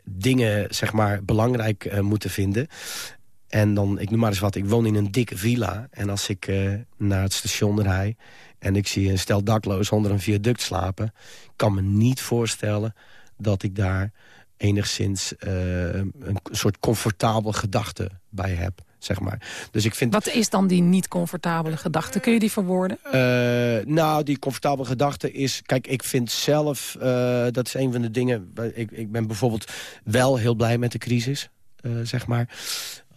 dingen zeg maar, belangrijk moeten vinden. En dan, ik noem maar eens wat, ik woon in een dikke villa. En als ik naar het station rijd en ik zie een stel dakloos onder een viaduct slapen... kan me niet voorstellen dat ik daar enigszins uh, een soort comfortabele gedachte bij heb. Zeg maar. dus ik vind... Wat is dan die niet comfortabele gedachte? Kun je die verwoorden? Uh, nou, die comfortabele gedachte is... Kijk, ik vind zelf, uh, dat is een van de dingen... Ik, ik ben bijvoorbeeld wel heel blij met de crisis, zeg maar.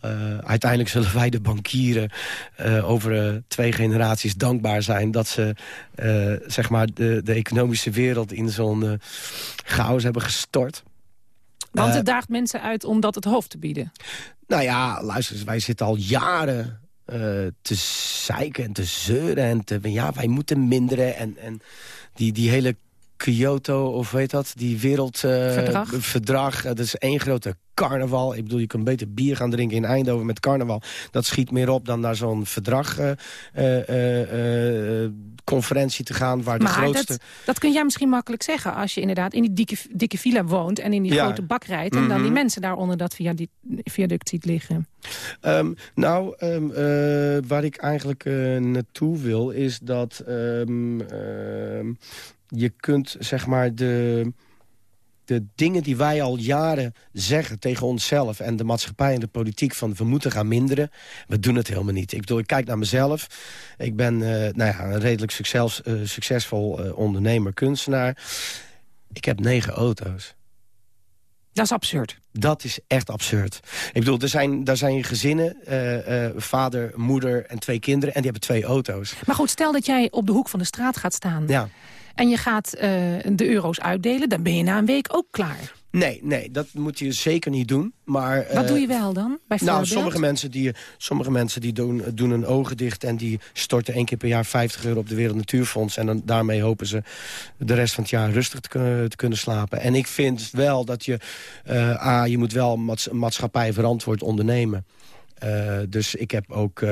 Uh, uiteindelijk zullen wij de bankieren uh, over uh, twee generaties dankbaar zijn... dat ze zeg maar de, de economische wereld in zo'n chaos hebben gestort. Want het daagt mensen uit om dat het hoofd te bieden. Nou ja, luister, wij zitten al jaren te zeiken en te zeuren. En te, ja, wij moeten minderen. En, en die, die hele Kyoto, of weet dat, die wereldverdrag. Uh, verdrag. dat is één grote carnaval. Ik bedoel, je kan beter bier gaan drinken in Eindhoven met carnaval. Dat schiet meer op dan naar zo'n verdrag uh, uh, conferentie te gaan. Waar maar de grootste... dat, dat kun jij misschien makkelijk zeggen... als je inderdaad in die dikke, dikke villa woont en in die ja. grote bak rijdt... en mm -hmm. dan die mhm. mensen daaronder dat via die viaduct ziet liggen. Um, nou, um, waar ik eigenlijk naartoe wil is dat... Um, je kunt zeg maar de, de dingen die wij al jaren zeggen tegen onszelf... en de maatschappij en de politiek van we moeten gaan minderen... we doen het helemaal niet. Ik bedoel, ik kijk naar mezelf. Ik ben uh, nou ja, een redelijk succes, uh, succesvol uh, ondernemer, kunstenaar. Ik heb negen auto's. Dat is absurd. Dat is echt absurd. Ik bedoel, er zijn, er zijn gezinnen, uh, uh, vader, moeder en twee kinderen... en die hebben twee auto's. Maar goed, stel dat jij op de hoek van de straat gaat staan... Ja en je gaat uh, de euro's uitdelen... dan ben je na een week ook klaar. Nee, nee, dat moet je zeker niet doen. Maar, Wat uh, doe je wel dan, Nou, sommige mensen, die, sommige mensen die doen, doen hun ogen dicht... en die storten één keer per jaar 50 euro op de Wereld Natuurfonds... en dan, daarmee hopen ze de rest van het jaar rustig te kunnen, te kunnen slapen. En ik vind wel dat je... Uh, A, je moet wel maats maatschappij verantwoord ondernemen. dus ik heb ook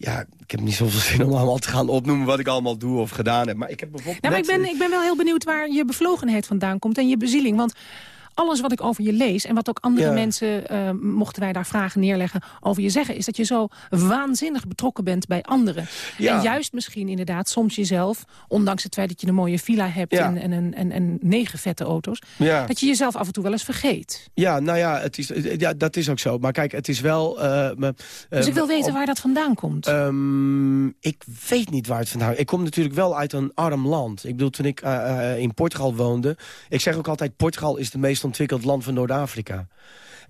ja, ik heb niet zoveel zin om allemaal te gaan opnoemen... wat ik allemaal doe of gedaan heb. Maar ik heb bijvoorbeeld... Nou, maar ik, ben, ik ben wel heel benieuwd waar je bevlogenheid vandaan komt... en je bezieling. Want alles wat ik over je lees en wat ook andere ja. mensen, uh, mochten wij daar vragen neerleggen, over je zeggen, is dat je zo waanzinnig betrokken bent bij anderen. Ja. En juist misschien inderdaad soms jezelf, ondanks het feit dat je een mooie villa hebt ja. en, en, en, en, en negen vette auto's, dat je jezelf af en toe wel eens vergeet. Ja, nou ja, het is, ja dat is ook zo. Maar kijk, het is wel... Uh, me, uh, dus ik wil weten op, waar dat vandaan komt. Um, ik weet niet waar het vandaan komt. Ik kom natuurlijk wel uit een arm land. Ik bedoel, toen ik in Portugal woonde, ik zeg ook altijd, Portugal is de meest ontwikkeld land van Noord-Afrika.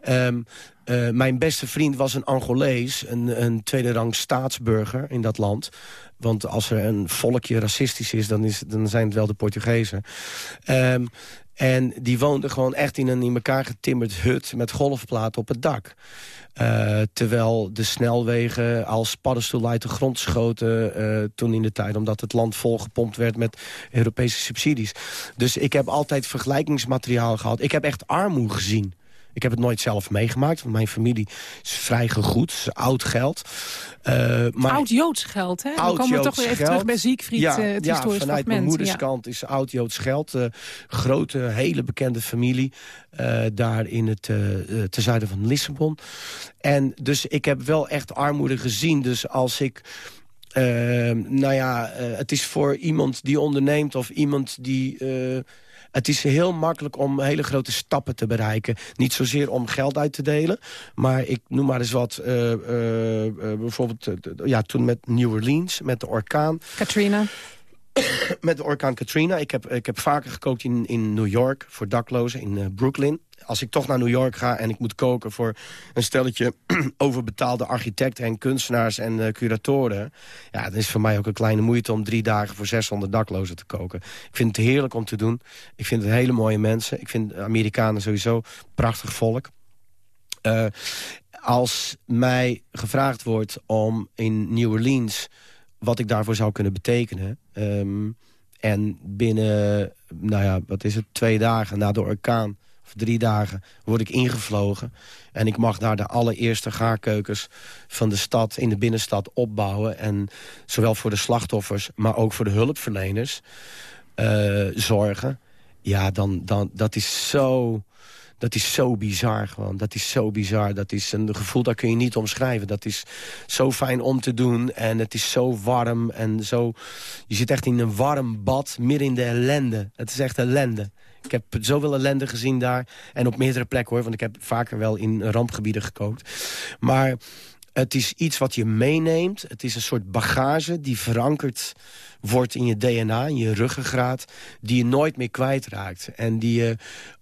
Um, uh, mijn beste vriend was een Angolees, een, een tweede staatsburger in dat land. Want als er een volkje racistisch is, dan, is, dan zijn het wel de Portugezen. Um, en die woonde gewoon echt in een in elkaar getimmerd hut met golfplaten op het dak. Uh, terwijl de snelwegen als paddenstoel uit de grond schoten uh, toen in de tijd. Omdat het land volgepompt werd met Europese subsidies. Dus ik heb altijd vergelijkingsmateriaal gehad. Ik heb echt armoede gezien. Ik heb het nooit zelf meegemaakt, want mijn familie is vrij gegoed. oud geld. Uh, maar oud-Joods geld, hè? Dan komen we toch weer even geld. terug bij Siegfried, ja, uh, het ja, historisch vanuit mijn moederskant ja. is oud-Joods geld. Uh, grote, hele bekende familie. daar in het, ten zuiden van Lissabon. En dus ik heb wel echt armoede gezien. Dus als ik nou ja, eh, het is voor iemand die onderneemt of iemand die... het is heel makkelijk om hele grote stappen te bereiken. Niet zozeer om geld uit te delen. Maar ik noem maar eens wat. eh, eh, eh, bijvoorbeeld ja, toen met New Orleans, met de orkaan. Katrina. Met de orkaan Katrina. Ik heb, ik heb vaker gekookt in, in New York voor daklozen in eh, Brooklyn. Als ik toch naar New York ga en ik moet koken voor een stelletje overbetaalde architecten en kunstenaars en eh, curatoren. Ja, dat is voor mij ook een kleine moeite om drie dagen voor 600 daklozen te koken. Ik vind het heerlijk om te doen. Ik vind het hele mooie mensen. Ik vind Amerikanen sowieso prachtig volk. Eh, als mij gevraagd wordt om in New Orleans wat ik daarvoor zou kunnen betekenen. ehm, en binnen, nou ja, wat is het, twee dagen na de orkaan... of drie dagen, word ik ingevlogen. En ik mag daar de allereerste gaarkeukens van de stad... in de binnenstad opbouwen. En zowel voor de slachtoffers, maar ook voor de hulpverleners... eh, zorgen. Ja, dan, dan, dat is zo... Dat is zo bizar gewoon. Dat is zo bizar. Dat is een gevoel dat kun je niet omschrijven. Dat is zo fijn om te doen. En het is zo warm. En zo... Je zit echt in een warm bad midden in de ellende. Het is echt ellende. Ik heb zoveel ellende gezien daar. En op meerdere plekken hoor. Want ik heb vaker wel in rampgebieden gekookt. Maar het is iets wat je meeneemt. Het is een soort bagage die verankerd wordt in je DNA, in je ruggengraat... die je nooit meer kwijtraakt. En die je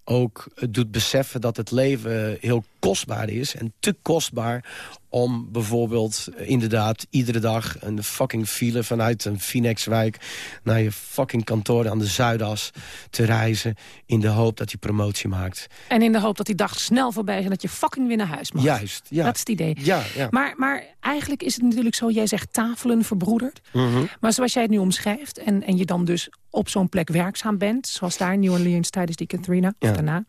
ook doet beseffen dat het leven heel kostbaar is. En te kostbaar om bijvoorbeeld eh, inderdaad iedere dag... een fucking file vanuit een Phoenixwijk... naar je fucking kantoor aan de Zuidas te reizen... in de hoop dat je promotie maakt. En in de hoop dat die dag snel voorbij is en dat je fucking weer naar huis mag. Juist, ja. Dat is het idee. Ja, ja. Maar, maar eigenlijk is het natuurlijk zo, jij zegt tafelen verbroederd. Mhm. Maar zoals jij het nu omschrijft en, en je dan dus op zo'n plek werkzaam bent... zoals daar in New Orleans tijdens die Katrina, Ja. of daarna...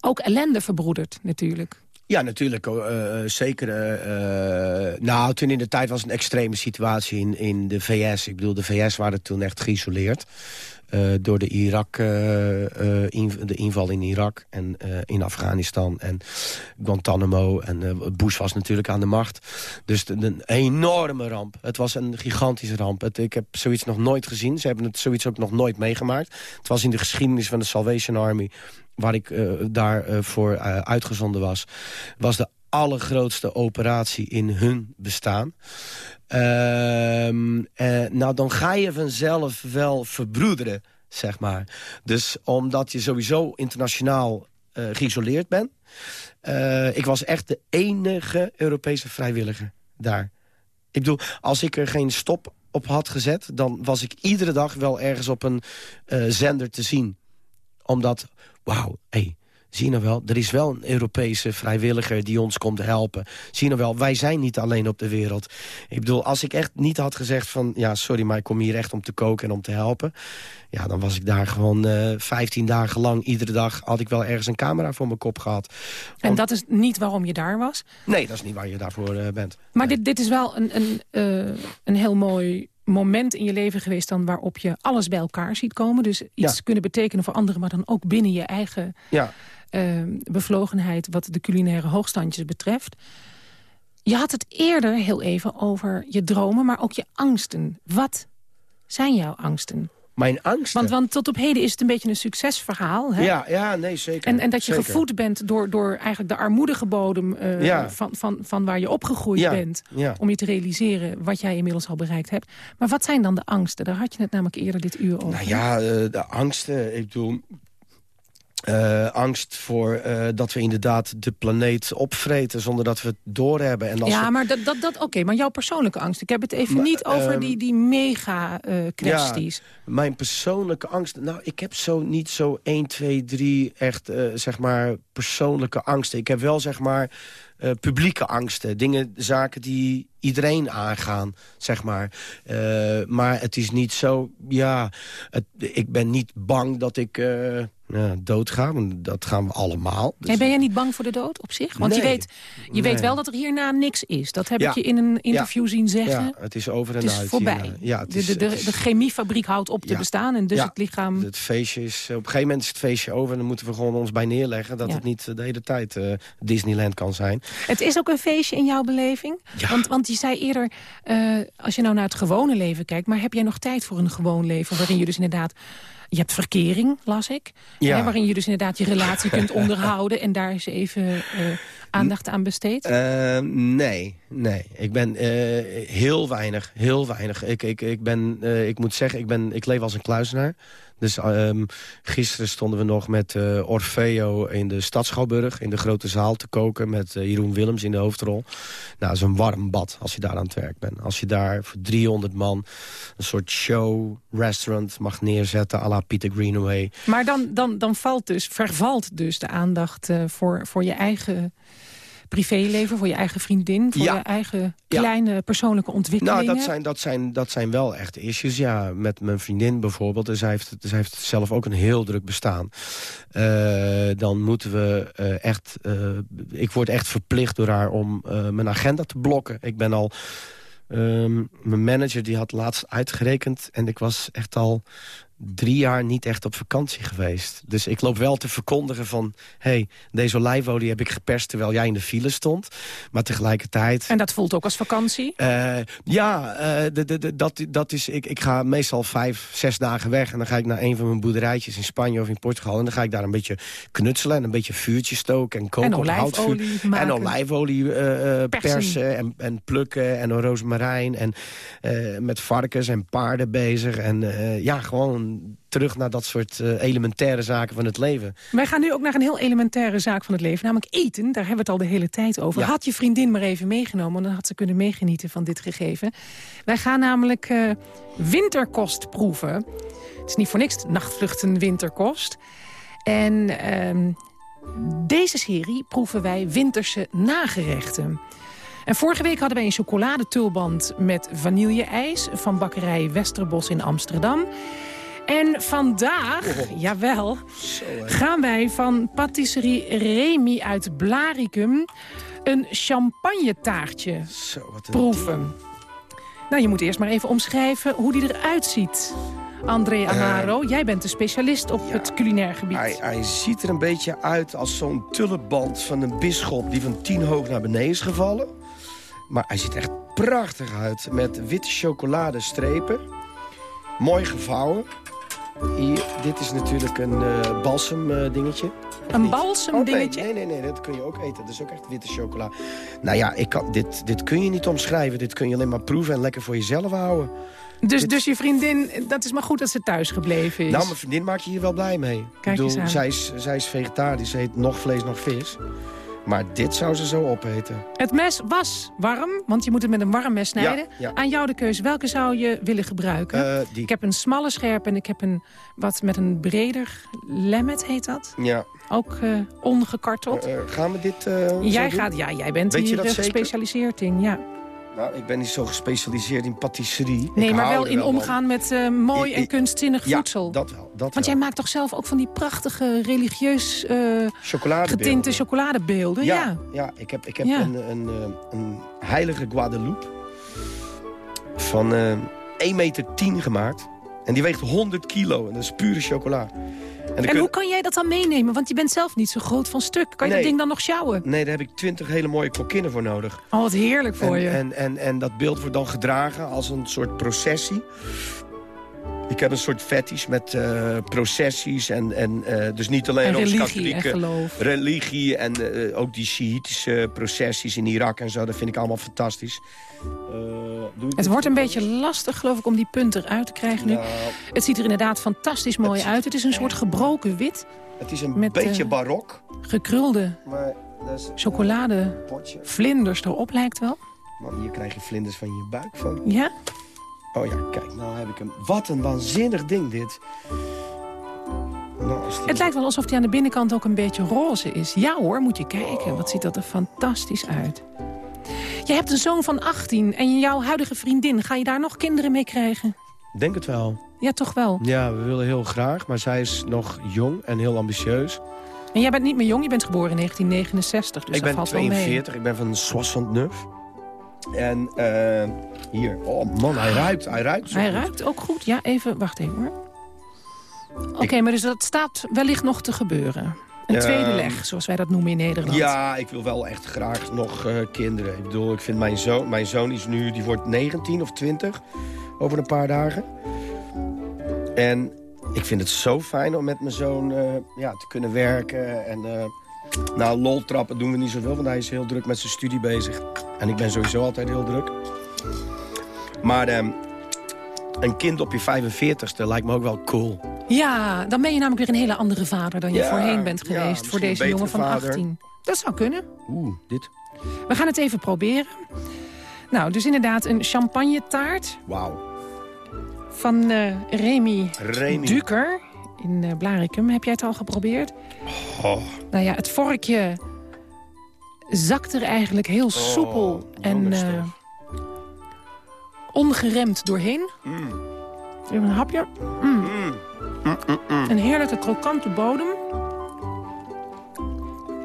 ook ellende verbroederd natuurlijk. Ja, natuurlijk. eh, eh, zeker. eh, eh, nou, toen in de tijd was een extreme situatie in, in de VS. Ik bedoel, de VS waren toen echt geïsoleerd. Eh, door de, Irak, eh, eh, de inval in Irak en in Afghanistan en Guantanamo. En Bush was natuurlijk aan de macht. Dus een enorme ramp. Het was een gigantische ramp. Ik heb zoiets nog nooit gezien. Ze hebben het zoiets ook nog nooit meegemaakt. Het was in de geschiedenis van de Salvation Army waar ik daarvoor voor uitgezonden was... was de allergrootste operatie in hun bestaan. Ehm, eh, nou, dan ga je vanzelf wel verbroederen, zeg maar. Dus omdat je sowieso internationaal eh, geïsoleerd bent... eh, ik was echt de enige Europese vrijwilliger daar. Ik bedoel, als ik er geen stop op had gezet... dan was ik iedere dag wel ergens op een zender te zien omdat, wauw, hey, zie je nou wel, er is wel een Europese vrijwilliger die ons komt helpen. Zie je nou wel, wij zijn niet alleen op de wereld. Ik bedoel, als ik echt niet had gezegd van, ja, sorry, maar ik kom hier echt om te koken en om te helpen. Ja, dan was ik daar gewoon eh 15 dagen lang, iedere dag had ik wel ergens een camera voor mijn kop gehad. En dat is niet waarom je daar was. Nee, dat is niet waar je daarvoor eh, bent. Maar dit, dit is wel een, een, eh, een heel mooi moment in je leven geweest... dan waarop je alles bij elkaar ziet komen. Dus iets Ja. kunnen betekenen voor anderen... maar dan ook binnen je eigen Ja, eh, bevlogenheid... wat de culinaire hoogstandjes betreft. Je had het eerder heel even over je dromen, maar ook je angsten. Wat zijn jouw angsten? Mijn angsten. Want, want tot op heden is het een beetje een succesverhaal. Hè? ja, ja, nee, zeker. En, en dat je zeker. gevoed bent door, door eigenlijk de armoedige bodem eh, Ja. van, van, van waar je opgegroeid Ja, bent. ja. Om je te realiseren wat jij inmiddels al bereikt hebt. Maar wat zijn dan de angsten? Daar had je het namelijk eerder dit uur over. Nou ja, eh, de angsten. Ik bedoel, eh, angst voor eh, dat we inderdaad de planeet opvreten zonder dat we het doorhebben. En als ja, we- maar dat, dat, dat, oké, maar jouw persoonlijke angst. Ik heb het even Maar, niet over ehm, die, die mega eh, kwesties. Mijn persoonlijke angsten... Nou, ik heb zo niet zo 1, 2, 3 echt, zeg maar, persoonlijke angsten. Ik heb wel, zeg maar, publieke angsten. Dingen, zaken die iedereen aangaan, zeg maar. Eh, maar het is niet zo, ja... Het, ik ben niet bang dat ik... eh, ja, doodga. Want dat gaan we allemaal. Dus Hey, ben jij niet bang voor de dood op zich? Want je, weet, je weet wel dat er hierna niks is. Dat heb Ja. ik je in een interview zien zeggen. Ja, het is over en het is uit. voorbij. hierna. Ja, het de, is, de, de, de chemiefabriek houdt op te bestaan. En dus het lichaam... Het feestje is, op een gegeven moment is het feestje over... en dan moeten we gewoon ons bij neerleggen... dat het niet de hele tijd eh, Disneyland kan zijn. Het is ook een feestje in jouw beleving? Ja. Want, want je zei eerder, eh, als je nou naar het gewone leven kijkt... maar heb jij nog tijd voor een gewoon leven... waarin je dus inderdaad... Je hebt verkering, las ik. Ja. Hè, waarin je dus inderdaad je relatie kunt onderhouden... en daar eens even eh, aandacht aan besteedt. Eh, nee, nee. Ik ben eh, heel weinig, heel weinig. Ik, ik, ik, ben, eh, ik moet zeggen, ik, ben, ik leef als een kluisenaar. Dus ehm, gisteren stonden we nog met Orfeo in de Stad Schouwburg... in de grote zaal te koken met Jeroen Willems in de hoofdrol. Nou, dat is een warm bad als je daar aan het werk bent. Als je daar voor 300 man een soort show, restaurant mag neerzetten... à la Peter Greenaway. Maar dan, dan, dan valt dus, vervalt dus de aandacht voor, voor je eigen privéleven... voor je eigen vriendin, voor Ja. je eigen Ja. kleine persoonlijke ontwikkelingen. Nou, dat zijn, dat, zijn, dat zijn wel echt issues, ja. Met mijn vriendin bijvoorbeeld. En zij heeft, zij heeft zelf ook een heel druk bestaan. Eh, dan moeten we eh, echt... eh, ik word echt verplicht door haar om mijn agenda te blokken. Ik ben al... ehm, mijn manager die had laatst uitgerekend... en ik was echt al drie jaar niet echt op vakantie geweest. Dus ik loop wel te verkondigen van... hey, deze olijfolie heb ik geperst terwijl jij in de file stond. Maar tegelijkertijd... En dat voelt ook als vakantie? Eh, ja, eh, de, de, de- dat, dat is, ik, ik ga meestal vijf, zes dagen weg... en dan ga ik naar een van mijn boerderijtjes in Spanje of in Portugal... en dan ga ik daar een beetje knutselen en een beetje vuurtje stoken... en koken En op houtvuur. maken. En olijfolie eh, Persen. persen en, en plukken en rozemarijn... en met varkens en paarden bezig. En ja, gewoon terug naar dat soort eh, elementaire zaken van het leven. Wij gaan nu ook naar een heel elementaire zaak van het leven. Namelijk eten, daar hebben we het al de hele tijd over. Ja. Had je vriendin maar even meegenomen, dan had ze kunnen meegenieten van dit gegeven. Wij gaan namelijk eh, winterkost proeven. Het is niet voor niks nachtvluchten winterkost. En ehm, deze serie proeven wij winterse nagerechten. En vorige week hadden wij een chocoladetulband met vanille-ijs... van bakkerij Westerbos in Amsterdam. En vandaag, jawel, gaan wij van patisserie Remy uit Blaricum... een champagnetaartje Zo, wat een proeven. Nou, je moet eerst maar even omschrijven hoe die eruit ziet. André Amaro, jij bent de specialist op het culinair gebied. Hij, hij ziet er een beetje uit als zo'n tullenband van een bisschop... die van tien hoog naar beneden is gevallen. Maar hij ziet er echt prachtig uit. Met witte chocoladestrepen. Mooi gevouwen. Hier, dit is natuurlijk een balsem eh, dingetje. Een Niet? balsem Oh, nee, dingetje? Nee, nee, nee, dat kun je ook eten. Dat is ook echt witte chocola. Nou ja, ik kan, dit, dit kun je niet omschrijven. Dit kun je alleen maar proeven en lekker voor jezelf houden. Dus, dit- dus je vriendin, dat is maar goed dat ze thuis gebleven is. Nou, mijn vriendin maak je hier wel blij mee. Kijk ik eens aan. zij, is, zij is vegetarisch, ze eet nog vlees, nog vis. Maar dit zou ze zo opeten. Het mes was warm, want je moet het met een warm mes snijden. ja. Aan jou de keuze, welke zou je willen gebruiken? Eh, die, Ik heb een smalle scherp en ik heb een wat met een breder lemmet, heet dat. ja. Ook eh, ongekarteld. Eh, gaan we dit jij, doen? gaat, ja, jij bent Weet hier gespecialiseerd in, ja. Nou, ik ben niet zo gespecialiseerd in patisserie. Nee, Ik maar wel in omgaan met eh, mooi I- en kunstzinnig Ja, voedsel. dat wel. Dat Want wel. jij maakt toch zelf ook van die prachtige religieus eh, Chocoladebeelden. getinte chocoladebeelden? Ja. Ja, ja. ik heb, ik heb Ja. een, een, eh, een heilige Guadeloupe van eh 1,10 meter gemaakt. En die weegt 100 kilo en dat is pure chocola. En, dan En kun- hoe kan jij dat dan meenemen? Want je bent zelf niet zo groot van stuk. Kan je Nee. dat ding dan nog sjouwen? Nee, daar heb ik 20 hele mooie kokkinnen voor nodig. Oh, wat heerlijk voor en, je. En, en, en dat beeld wordt dan gedragen als een soort processie. Ik heb een soort fetish met eh, processies. En, en, eh, dus niet alleen En religie en Rooms-Katholieke geloof. religie. En eh, ook die Shiïtische processies in Irak en zo. Dat vind ik allemaal fantastisch. Eh, Het wordt een beetje lastig, geloof ik, om die punt eruit te krijgen nu. Nou, Het ziet er inderdaad fantastisch mooi uit. Het is een soort gebroken wit, het is een Met, beetje eh, barok. gekrulde Maar is chocolade vlinders erop lijkt wel. Man, hier krijg je vlinders van je buik van. Ja? Oh ja, kijk, nou heb ik hem. Wat een waanzinnig ding dit. Nou, Het lijkt wel alsof die aan de binnenkant ook een beetje roze is. Ja hoor, moet je kijken. Wat ziet dat er fantastisch uit. Je hebt een zoon van 18 en jouw huidige vriendin. Ga je daar nog kinderen mee krijgen? Denk het wel. Ja, toch wel. Ja, we willen heel graag, maar zij is nog jong en heel ambitieus. En jij bent niet meer jong, je bent geboren in 1969. Dus ik dat ben valt wel mee. 42, ik ben van Soissons-Neuf. En eh, hier, oh man, hij ruikt, hij ruikt zo Hij goed. ruikt ook goed. Ja, even, wacht even hoor. Oké, maar dus dat staat wellicht nog te gebeuren. Een Ja. tweede leg, zoals wij dat noemen in Nederland. Ja, ik wil wel echt graag nog eh, kinderen. Ik bedoel, ik vind mijn zoon, mijn zoon is nu, die wordt 19 of 20 over een paar dagen. En ik vind het zo fijn om met mijn zoon eh, ja, te kunnen werken. En eh nou, lol trappen doen we niet zoveel, want hij is heel druk met zijn studie bezig. En ik ben sowieso altijd heel druk. Maar ehm, een kind op je 45ste lijkt me ook wel cool. Ja, dan ben je namelijk weer een hele andere vader dan je Ja, voorheen bent geweest voor deze jongen van betere vader. 18. Dat zou kunnen. Oeh, dit. We gaan het even proberen. Nou, dus inderdaad een champagnetaart Wauw. van eh Remy, Remy. Duker in eh Blaricum. Heb jij het al geprobeerd? Oh. Nou ja, het vorkje zakt er eigenlijk heel soepel en eh, ongeremd doorheen. Mm. Even een hapje. Mm. Een heerlijke krokante bodem.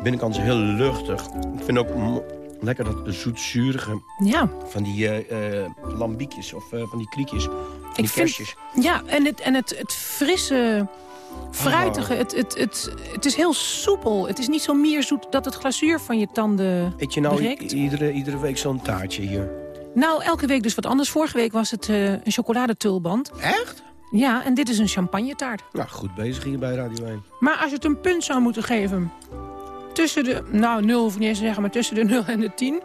binnenkant is heel luchtig. Ik vind ook lekker dat zoetzurige Ja, van die eh, lambiekjes of eh, van die kriekjes. Van die ik vind, kersjes. ja en, het, en het, het frisse, fruitige, Oh. het, het, het, het is heel soepel. Het is niet zo mierzoet dat het glazuur van je tanden Eet je nou iedere, iedere week zo'n taartje hier? Nou, elke week dus wat anders. Vorige week was het eh, een chocoladetulband. Echt? Ja, en dit is een champagnetaart. Nou, goed bezig hier bij Radio 1. Maar als je het een punt zou moeten geven... tussen de, nou, nul hoef ik niet eens te zeggen... maar tussen de 0 en de 10.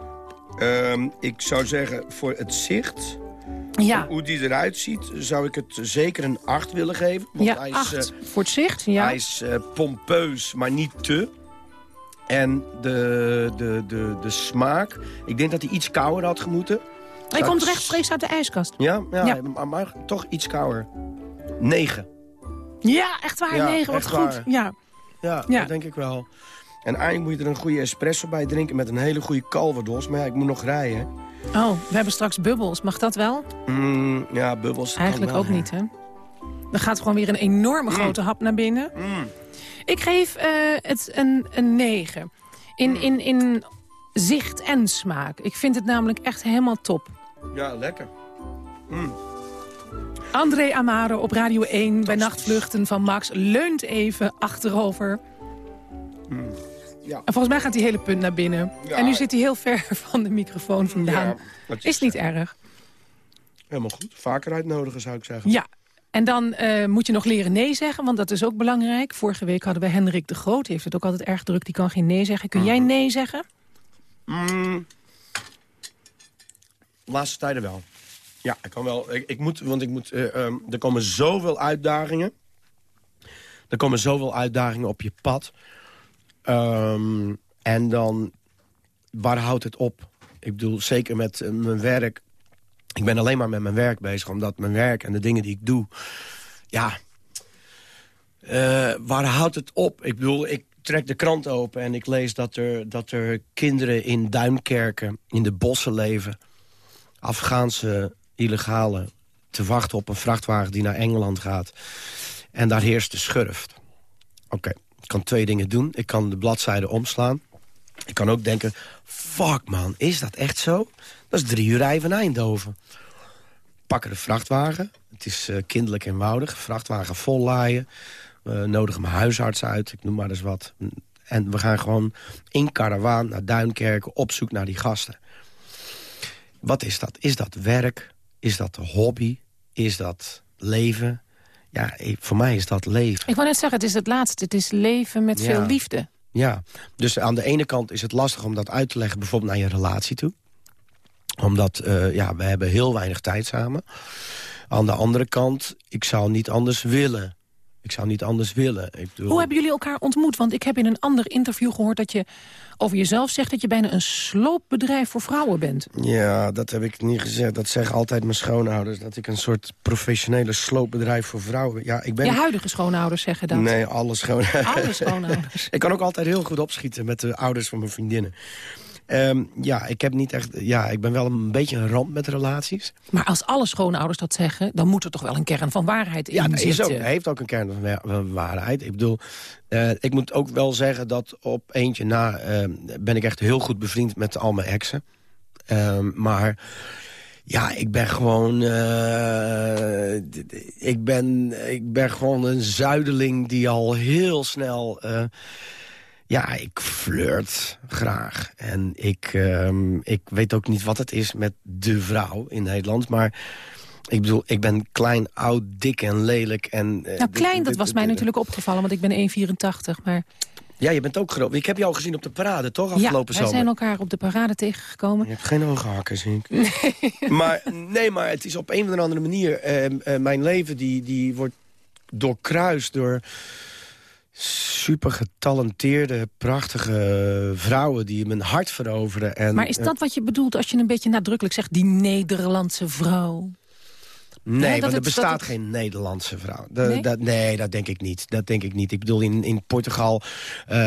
Ehm, ik zou zeggen, voor het zicht, Ja, hoe die eruit ziet... zou ik het zeker een 8 willen geven. Want ja hij is, 8 eh, voor het zicht. Ja. Hij is eh, pompeus, maar niet te. En de, de, de, de smaak, ik denk dat hij iets kouder had gemoeten. Hij komt ik- rechtstreeks uit de ijskast. Ja, ja, Ja. Maar, toch iets kouder. 9. Ja, echt waar. Ja, 9, wat goed. waar. Ja. Ja, dat denk ik wel. En eigenlijk moet je er een goede espresso bij drinken... met een hele goede calvados. Maar ja, ik moet nog rijden. Oh, we hebben straks bubbels. Mag dat wel? Mm, ja, bubbels. Eigenlijk wel, ook niet, hè? Dan gaat gewoon weer een enorme Mm. grote hap naar binnen. Ik geef eh, het een, een 9. In, Mm. in, in zicht en smaak. Ik vind het namelijk echt helemaal top. Ja, lekker. André Amaro op Radio 1 bij Nachtvluchten van Max leunt even achterover. Ja. En volgens mij gaat die hele punt naar binnen. Ja. En nu zit hij heel ver van de microfoon vandaan. Ja, is niet erg. Helemaal goed. Vaker uitnodigen, zou ik zeggen. Ja, en dan eh, moet je nog leren nee zeggen, want dat is ook belangrijk. Vorige week hadden we Hendrik de Groot, die heeft het ook altijd erg druk. Die kan geen nee zeggen. Kun jij nee zeggen? Mm. Laatste tijden wel. Ja, ik kan wel. Ik, ik moet, want ik moet. eh, ehm, er komen zoveel uitdagingen. Er komen zoveel uitdagingen op je pad. Ehm, en dan, waar houdt het op? Ik bedoel, zeker met eh, mijn werk. Ik ben alleen maar met mijn werk bezig, omdat mijn werk en de dingen die ik doe... Ja, eh, waar houdt het op? Ik bedoel, ik trek de krant open en ik lees dat er, dat er kinderen in Duinkerken... in de bossen leven, Afghaanse illegale... te wachten op een vrachtwagen die naar Engeland gaat. En daar heerst de schurft. Oké, ik kan twee dingen doen. Ik kan de bladzijde omslaan. Ik kan ook denken, fuck man, is dat echt zo? Dat is drie uur rijden van Eindhoven. Pakken de vrachtwagen. Het is eh, kinderlijk eenvoudig. Vrachtwagen vol laaien. We nodigen mijn huisarts uit, ik noem maar eens wat. En we gaan gewoon in karavaan naar Duinkerken op zoek naar die gasten. Wat is dat? Is dat werk? Is dat hobby? Is dat leven? Ja, voor mij is dat leven. Ik wou net zeggen, het is het laatste. Het is leven met Ja. veel liefde. Ja, dus aan de ene kant is het lastig om dat uit te leggen... bijvoorbeeld naar je relatie toe. Omdat, eh, ja, we hebben heel weinig tijd samen. Aan de andere kant, ik zou niet anders willen. Ik zou niet anders willen. Ik bedoel, Hoe hebben jullie elkaar ontmoet? Want ik heb in een ander interview gehoord dat je over jezelf zegt... dat je bijna een sloopbedrijf voor vrouwen bent. Ja, dat heb ik niet gezegd. Dat zeggen altijd mijn schoonouders. Dat ik een soort professionele sloopbedrijf voor vrouwen ben. Ja, ik ben... Je huidige schoonouders zeggen dat. Nee, alle schoonouders. Alle schoonouders. ik kan ook altijd heel goed opschieten met de ouders van mijn vriendinnen. Ehm, ja, ik heb niet echt... Ja, ik ben wel een beetje een ramp met relaties. Maar als alle schoonouders dat zeggen... dan moet er toch wel een kern van waarheid in Ja, zitten. ook, heeft ook een kern van wa- van waarheid. Ik bedoel, eh, ik moet ook wel zeggen dat op eentje na... eh, ben ik echt heel goed bevriend met al mijn exen. Ehm, maar ja, ik ben gewoon... eh, ik, ben, ik ben gewoon een zuideling die al heel snel... ja, ik flirt graag. En ik, ehm, ik weet ook niet wat het is met de vrouw in Nederland. Maar ik bedoel, ik ben klein, oud, dik en lelijk. En, eh, Nou, dit- klein, dat was dit- mij dit- natuurlijk opgevallen, want ik ben 1,84. Maar Ja, je bent ook groot. Ik heb jou gezien op de parade, toch? ja, Afgelopen wij zomer. zijn elkaar op de parade tegengekomen. Je hebt geen hoge hakken, zie ik. Maar, nee, maar het is op een of andere manier... ehm, eh, mijn leven die, die wordt doorkruist door super getalenteerde, prachtige vrouwen... die mijn hart veroveren. En, Maar is dat wat je bedoelt als je een beetje nadrukkelijk zegt... die Nederlandse vrouw? Nee, want er bestaat het- geen Nederlandse vrouw. De- Nee? Dat, nee, dat denk ik niet. Dat denk ik niet. Ik bedoel, in, in, Portugal, eh,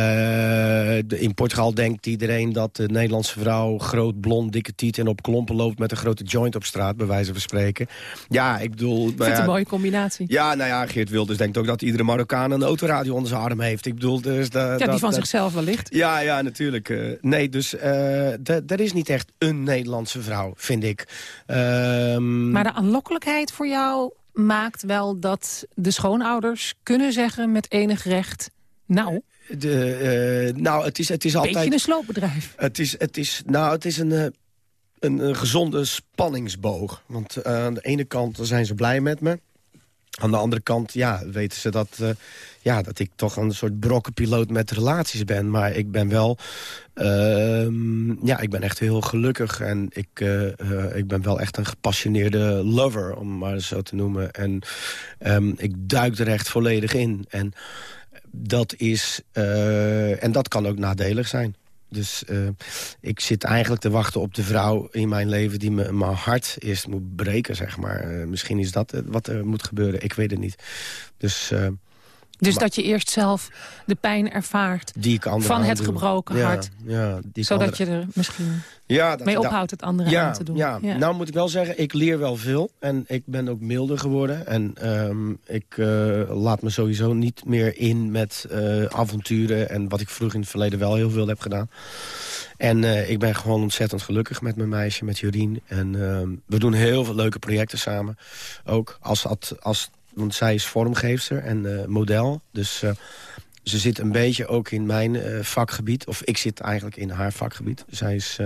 de- in Portugal denkt iedereen dat de Nederlandse vrouw... groot, blond, dikke tiet en op klompen loopt met een grote joint op straat, bij wijze van spreken. Ja, ik bedoel... Ik nou vind ja, een mooie combinatie. Ja, nou ja, Geert Wilders denkt ook dat iedere Marokkaan een autoradio onder zijn arm heeft. Ik bedoel, dus... dat- Ja, die van dat- zichzelf wellicht. ja, ja, natuurlijk. eh, nee, dus eh, er is niet echt een Nederlandse vrouw, vind ik. Ehm, Maar de aanlokkelijkheid voor jou maakt wel dat de schoonouders kunnen zeggen met enig recht... nou, de, eh, nou, het is, het is altijd... beetje een sloopbedrijf. Het is, het is, nou, het is een, eh, een, een gezonde spanningsboog. Want eh, aan de ene kant zijn ze blij met me. Aan de andere kant ja, weten ze dat, ja, dat ik toch een soort brokkenpiloot met relaties ben. Maar ik ben wel... ehm, ja, ik ben echt heel gelukkig. En ik, eh, eh, ik ben wel echt een gepassioneerde lover, om maar zo te noemen. En ehm, ik duik er echt volledig in. En dat is... eh, en dat kan ook nadelig zijn. Dus ik zit eigenlijk te wachten op de vrouw in mijn leven... die me mijn hart eerst moet breken, zeg maar. Misschien is dat wat er moet gebeuren. Ik weet het niet. Dus Dus Maar- dat je eerst zelf de pijn ervaart die ik van het gebroken Ja, hart. Ja, die Zodat je er misschien ja, dat, mee ophoudt het andere ja, aan te doen. Ja. nou moet ik wel zeggen, ik leer wel veel. En ik ben ook milder geworden. En ehm, ik eh, laat me sowieso niet meer in met eh, avonturen... en wat ik vroeger in het verleden wel heel veel heb gedaan. En eh, ik ben gewoon ontzettend gelukkig met mijn meisje, met Jorien. En ehm, we doen heel veel leuke projecten samen. Ook als, als, als want zij is vormgeefster en eh, model. Dus eh, ze zit een beetje ook in mijn eh, vakgebied. Of ik zit eigenlijk in haar vakgebied. Zij is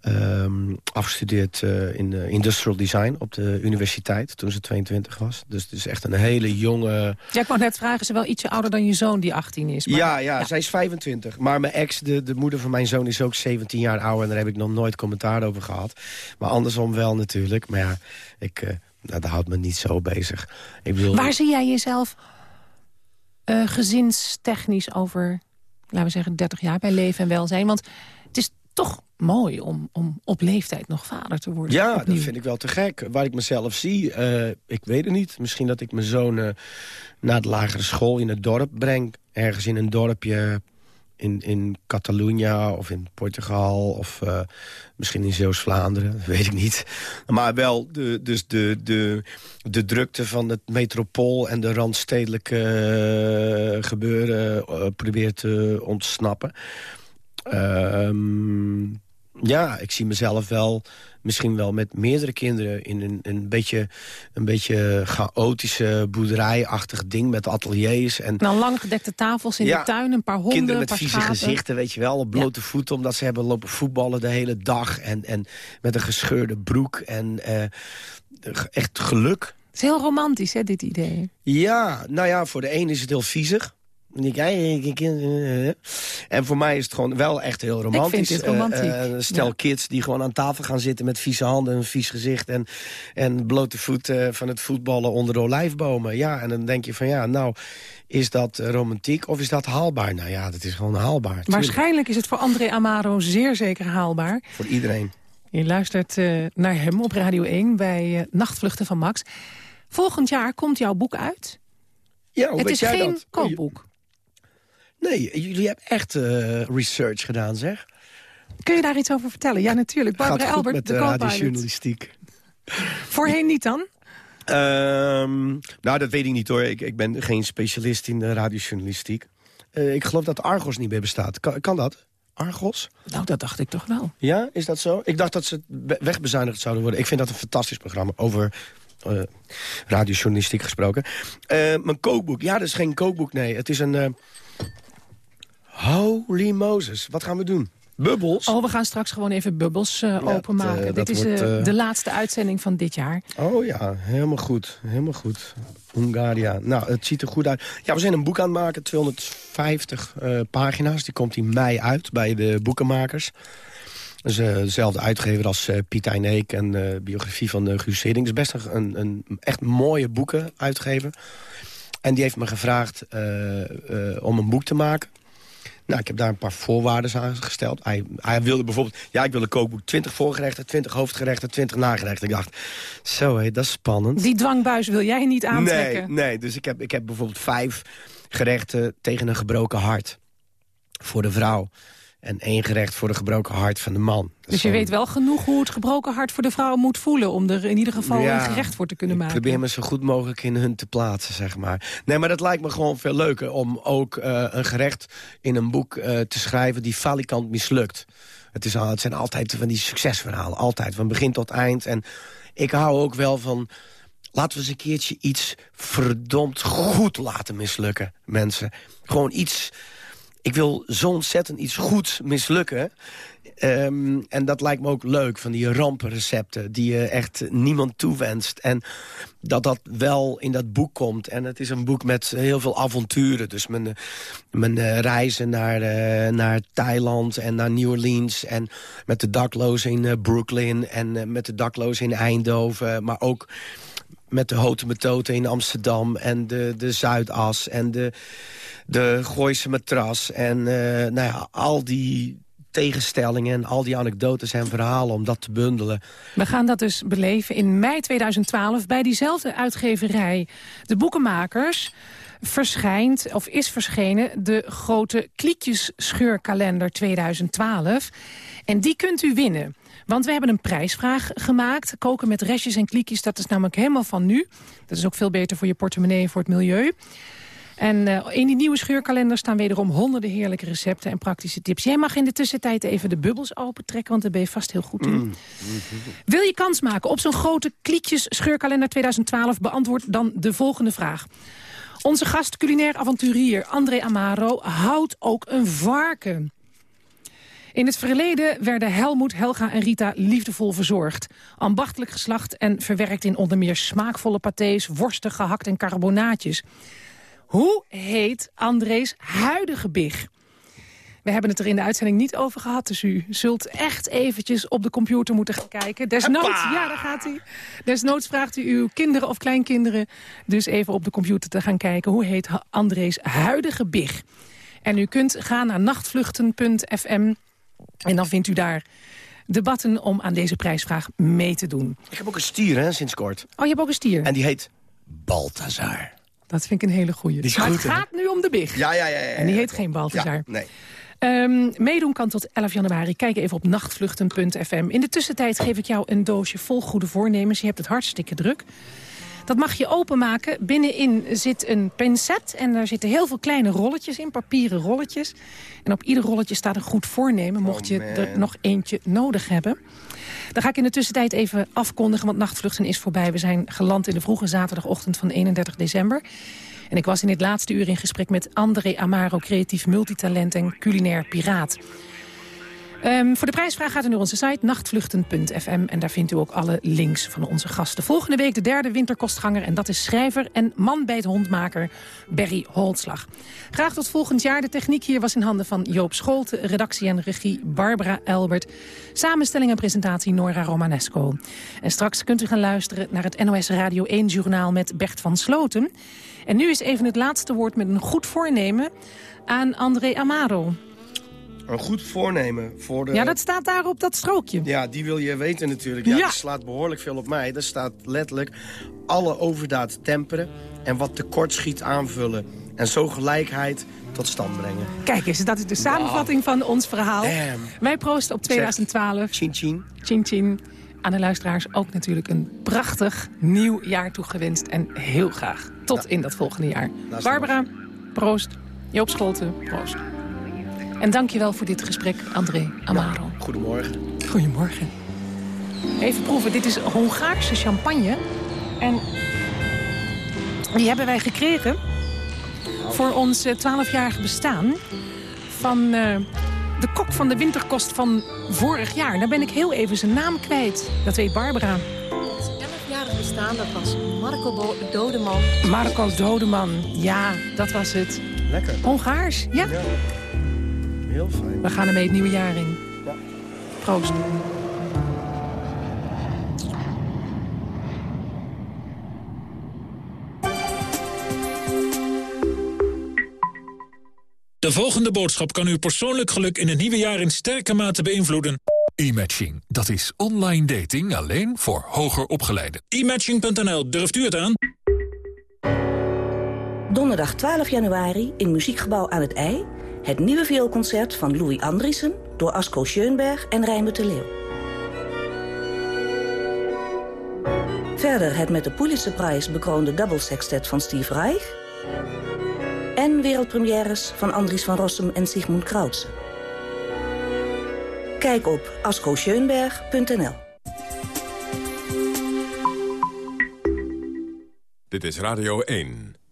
ehm, afgestudeerd in industrial design op de universiteit toen ze 22 was. Dus het is echt een hele jonge... Ja, ik wou net vragen, ze wel ietsje ouder dan je zoon die 18 is? Maar- ja, ja, zij is 25. Maar mijn ex, de, de moeder van mijn zoon, is ook 17 jaar ouder. En daar heb ik nog nooit commentaar over gehad. Maar andersom wel natuurlijk. Maar ja, ik, nou, dat houdt me niet zo bezig. Ik bedoel, Waar zie jij jezelf eh, gezinstechnisch over, laten we zeggen, 30 jaar bij leven en welzijn? Want het is toch mooi om, om op leeftijd nog vader te worden. Ja, opnieuw. dat vind ik wel te gek. Waar ik mezelf zie, eh, ik weet het niet. Misschien dat ik mijn zoon eh, naar de lagere school in het dorp breng. Ergens in een dorpje in, in Catalunya of in Portugal... of eh, misschien in Zeeuws-Vlaanderen, weet ik niet. Maar wel de, dus de, de, de drukte van het metropool... en de randstedelijke eh, gebeuren eh, probeert te ontsnappen. Ehm, ja, ik zie mezelf wel misschien wel met meerdere kinderen... in een, een, beetje, een beetje chaotische boerderijachtig ding met ateliers. En Nou, lang gedekte tafels in Ja, de tuin, een paar honden, kinderen met vieze schapen. gezichten, weet je wel. Op blote voeten, omdat ze hebben lopen voetballen de hele dag. En, en met een gescheurde broek. En eh, echt geluk. Het is heel romantisch, hè, dit idee. Ja, nou ja, voor de een is het heel viezig. En ik- ik- ik- eh, eh. En voor mij is het gewoon wel echt heel romantisch. dit Eh, romantiek, eh, stel ja. kids die gewoon aan tafel gaan zitten met vieze handen... en een vies gezicht en, en blote voeten van het voetballen onder de olijfbomen. Ja, en dan denk je van ja, nou, is dat romantiek of is dat haalbaar? Nou ja, dat is gewoon haalbaar. tuurlijk. Waarschijnlijk is het voor André Amaro zeer zeker haalbaar. Voor iedereen. Je luistert naar hem op Radio 1 bij Nachtvluchten van Max. Volgend jaar komt jouw boek uit. Ja, hoe het weet is jij geen dat? koopboek. Nee, jullie hebben echt eh, research gedaan, zeg. Kun je daar iets over vertellen? Ja, natuurlijk. Barbara Gaat met de radiojournalistiek. Voorheen niet dan? Ehm, nou, dat weet ik niet hoor. Ik, ik ben geen specialist in de radiojournalistiek. Eh, ik geloof dat Argos niet meer bestaat. Kan, kan dat? Argos? Nou, dat dacht ik toch wel. Ja, is dat zo? Ik dacht dat ze we- wegbezuinigd zouden worden. Ik vind dat een fantastisch programma over eh radiojournalistiek gesproken. Eh, mijn kookboek. Ja, dat is geen kookboek, nee. Het is een... Holy Moses, wat gaan we doen? Bubbels? Oh, we gaan straks gewoon even bubbels eh, openmaken. eh, Dit is wordt, eh, de laatste uitzending van dit jaar. Oh ja, helemaal goed. Helemaal goed. Hungaria. Nou, het ziet er goed uit. Ja, we zijn een boek aan het maken. 250 eh, pagina's. Die komt in mei uit bij de boekenmakers. Dat is eh, dezelfde uitgever als eh Piet Eineek en de biografie van uh, Guus Hiddink. Het is best een, een, een echt mooie boekenuitgever. En die heeft me gevraagd eh, eh, om een boek te maken. Nou, ik heb daar een paar voorwaarden aan gesteld. Hij, hij wilde bijvoorbeeld... Ja, ik wil een kookboek 20 voorgerechten, 20 hoofdgerechten, 20 nagerechten. Ik dacht, zo hé, dat is spannend. Die dwangbuis wil jij niet aantrekken. Nee, nee dus ik heb, ik heb bijvoorbeeld vijf gerechten tegen een gebroken hart. Voor de vrouw. En één gerecht voor de gebroken hart van de man. Dus je weet wel genoeg hoe het gebroken hart voor de vrouw moet voelen... om er in ieder geval Ja, een gerecht voor te kunnen maken. probeer me zo goed mogelijk in hun te plaatsen, zeg maar. Nee, maar dat lijkt me gewoon veel leuker... om ook eh, een gerecht in een boek eh, te schrijven die falikant mislukt. Het, is, al- het zijn altijd van die succesverhalen, altijd, van begin tot eind. En ik hou ook wel van... Laten we eens een keertje iets verdomd goed laten mislukken, mensen. Gewoon iets... Ik wil zo ontzettend iets goeds mislukken. Ehm, en dat lijkt me ook leuk, van die rampenrecepten... die je echt niemand toewenst. En dat dat wel in dat boek komt. En het is een boek met heel veel avonturen. Dus mijn, mijn eh, reizen naar, eh, naar Thailand en naar New Orleans... en met de daklozen in eh, Brooklyn en met de daklozen in Eindhoven... maar ook met de Hote Metote in Amsterdam en de, de Zuidas en de, de Gooise Matras. En eh, nou ja, al die tegenstellingen en al die anekdotes en verhalen om dat te bundelen. We gaan dat dus beleven in mei 2012 bij diezelfde uitgeverij. De Boekenmakers verschijnt, of is verschenen... de grote Kliekjes scheurkalender 2012. En die kunt u winnen. Want we hebben een prijsvraag gemaakt. Koken met restjes en kliekjes, dat is namelijk helemaal van nu. Dat is ook veel beter voor je portemonnee en voor het milieu. En eh, in die nieuwe scheurkalender staan wederom honderden heerlijke recepten en praktische tips. Jij mag in de tussentijd even de bubbels opentrekken, want daar ben je vast heel goed in. Wil je kans maken op zo'n grote klietjes scheurkalender 2012? Beantwoord dan de volgende vraag. Onze gast culinair avonturier André Amaro houdt ook een varken. In het verleden werden Helmoet, Helga en Rita liefdevol verzorgd. Ambachtelijk geslacht en verwerkt in onder meer smaakvolle pâtés... worsten, gehakt en carbonaatjes. Hoe heet André's huidige big? We hebben het er in de uitzending niet over gehad, dus u zult echt eventjes op de computer moeten gaan kijken. Desnoods, ja, daar gaat hij. Desnoods vraagt u uw kinderen of kleinkinderen dus even op de computer te gaan kijken. Hoe heet André's huidige big? En u kunt gaan naar nachtvluchten.fm en dan vindt u daar de button om aan deze prijsvraag mee te doen. Ik heb ook een stier, hè, sinds kort. Oh, je hebt ook een stier. En die heet Balthazar. Dat vind ik een hele goeie. Die maar goed, het gaat nu om de big. Ja, ja, ja. ja, En die heet geen Balthazar. Ja, nee. Ehm, meedoen kan tot 11 januari. Kijk even op nachtvluchten.fm. In de tussentijd geef ik jou een doosje vol goede voornemens. Je hebt het hartstikke druk. Dat mag je openmaken. Binnenin zit een pincet en daar zitten heel veel kleine rolletjes in, papieren rolletjes. En op ieder rolletje staat een goed voornemen, mocht je er nog eentje nodig hebben. Dan ga ik in de tussentijd even afkondigen, want Nachtvluchten is voorbij. We zijn geland in de vroege zaterdagochtend van 31 december. En ik was in dit laatste uur in gesprek met André Amaro, creatief multitalent en culinair piraat. Ehm, voor de prijsvraag gaat u naar onze site nachtvluchten.fm. En daar vindt u ook alle links van onze gasten. Volgende week de derde winterkostganger. En dat is schrijver en man bij het hondmaker Berry Holtslag. Graag tot volgend jaar. De techniek hier was in handen van Joop Scholte. Redactie en regie Barbara Elbert. Samenstelling en presentatie Nora Romanesco. En straks kunt u gaan luisteren naar het NOS Radio 1 journaal met Bert van Sloten. En nu is even het laatste woord met een goed voornemen aan André Amaro. Een goed voornemen voor de... Ja, dat staat daar op dat strookje. Ja, die wil je weten natuurlijk. Ja, slaat behoorlijk veel op mij. Daar staat letterlijk alle overdaad temperen... en wat tekort schiet aanvullen. En zo gelijkheid tot stand brengen. Kijk eens, dat is de samenvatting van ons verhaal. Damn. Wij proosten op 2012. Chin chin. Chin chin. Aan de luisteraars ook natuurlijk een prachtig nieuw jaar toegewenst. En heel graag tot in dat volgende jaar. Barbara, proost. Joop Scholten, proost. En dankjewel voor dit gesprek, André Amaro. Goedemorgen. Goedemorgen. Even proeven, dit is Hongaarse champagne. En die hebben wij gekregen voor ons eh, 12-jarige bestaan... van eh, de kok van de winterkost van vorig jaar. Daar ben ik heel even zijn naam kwijt. Dat weet Barbara. jarig bestaan, dat was Marco Bo Dodeman. Marco Dodeman. Ja, dat was het. Lekker. Hongaars, ja. Heel fijn. We gaan ermee het nieuwe jaar in. Proost. De volgende boodschap kan uw persoonlijk geluk in het nieuwe jaar in sterke mate beïnvloeden. E-matching, dat is online dating alleen voor hoger opgeleiden. E-matching.nl, durft u het aan? Donderdag 12 januari in Muziekgebouw aan het IJ... het nieuwe vioolconcert van Louis Andriessen... door Asko Schoenberg en Rijnbert de Leeuw. Verder het met de Pulitzerprijs bekroonde double sextet van Steve Reich... en wereldpremières van Andries van Rossum en Sigmund Krautsen. Kijk op askoscheunberg.nl. Dit is Radio 1.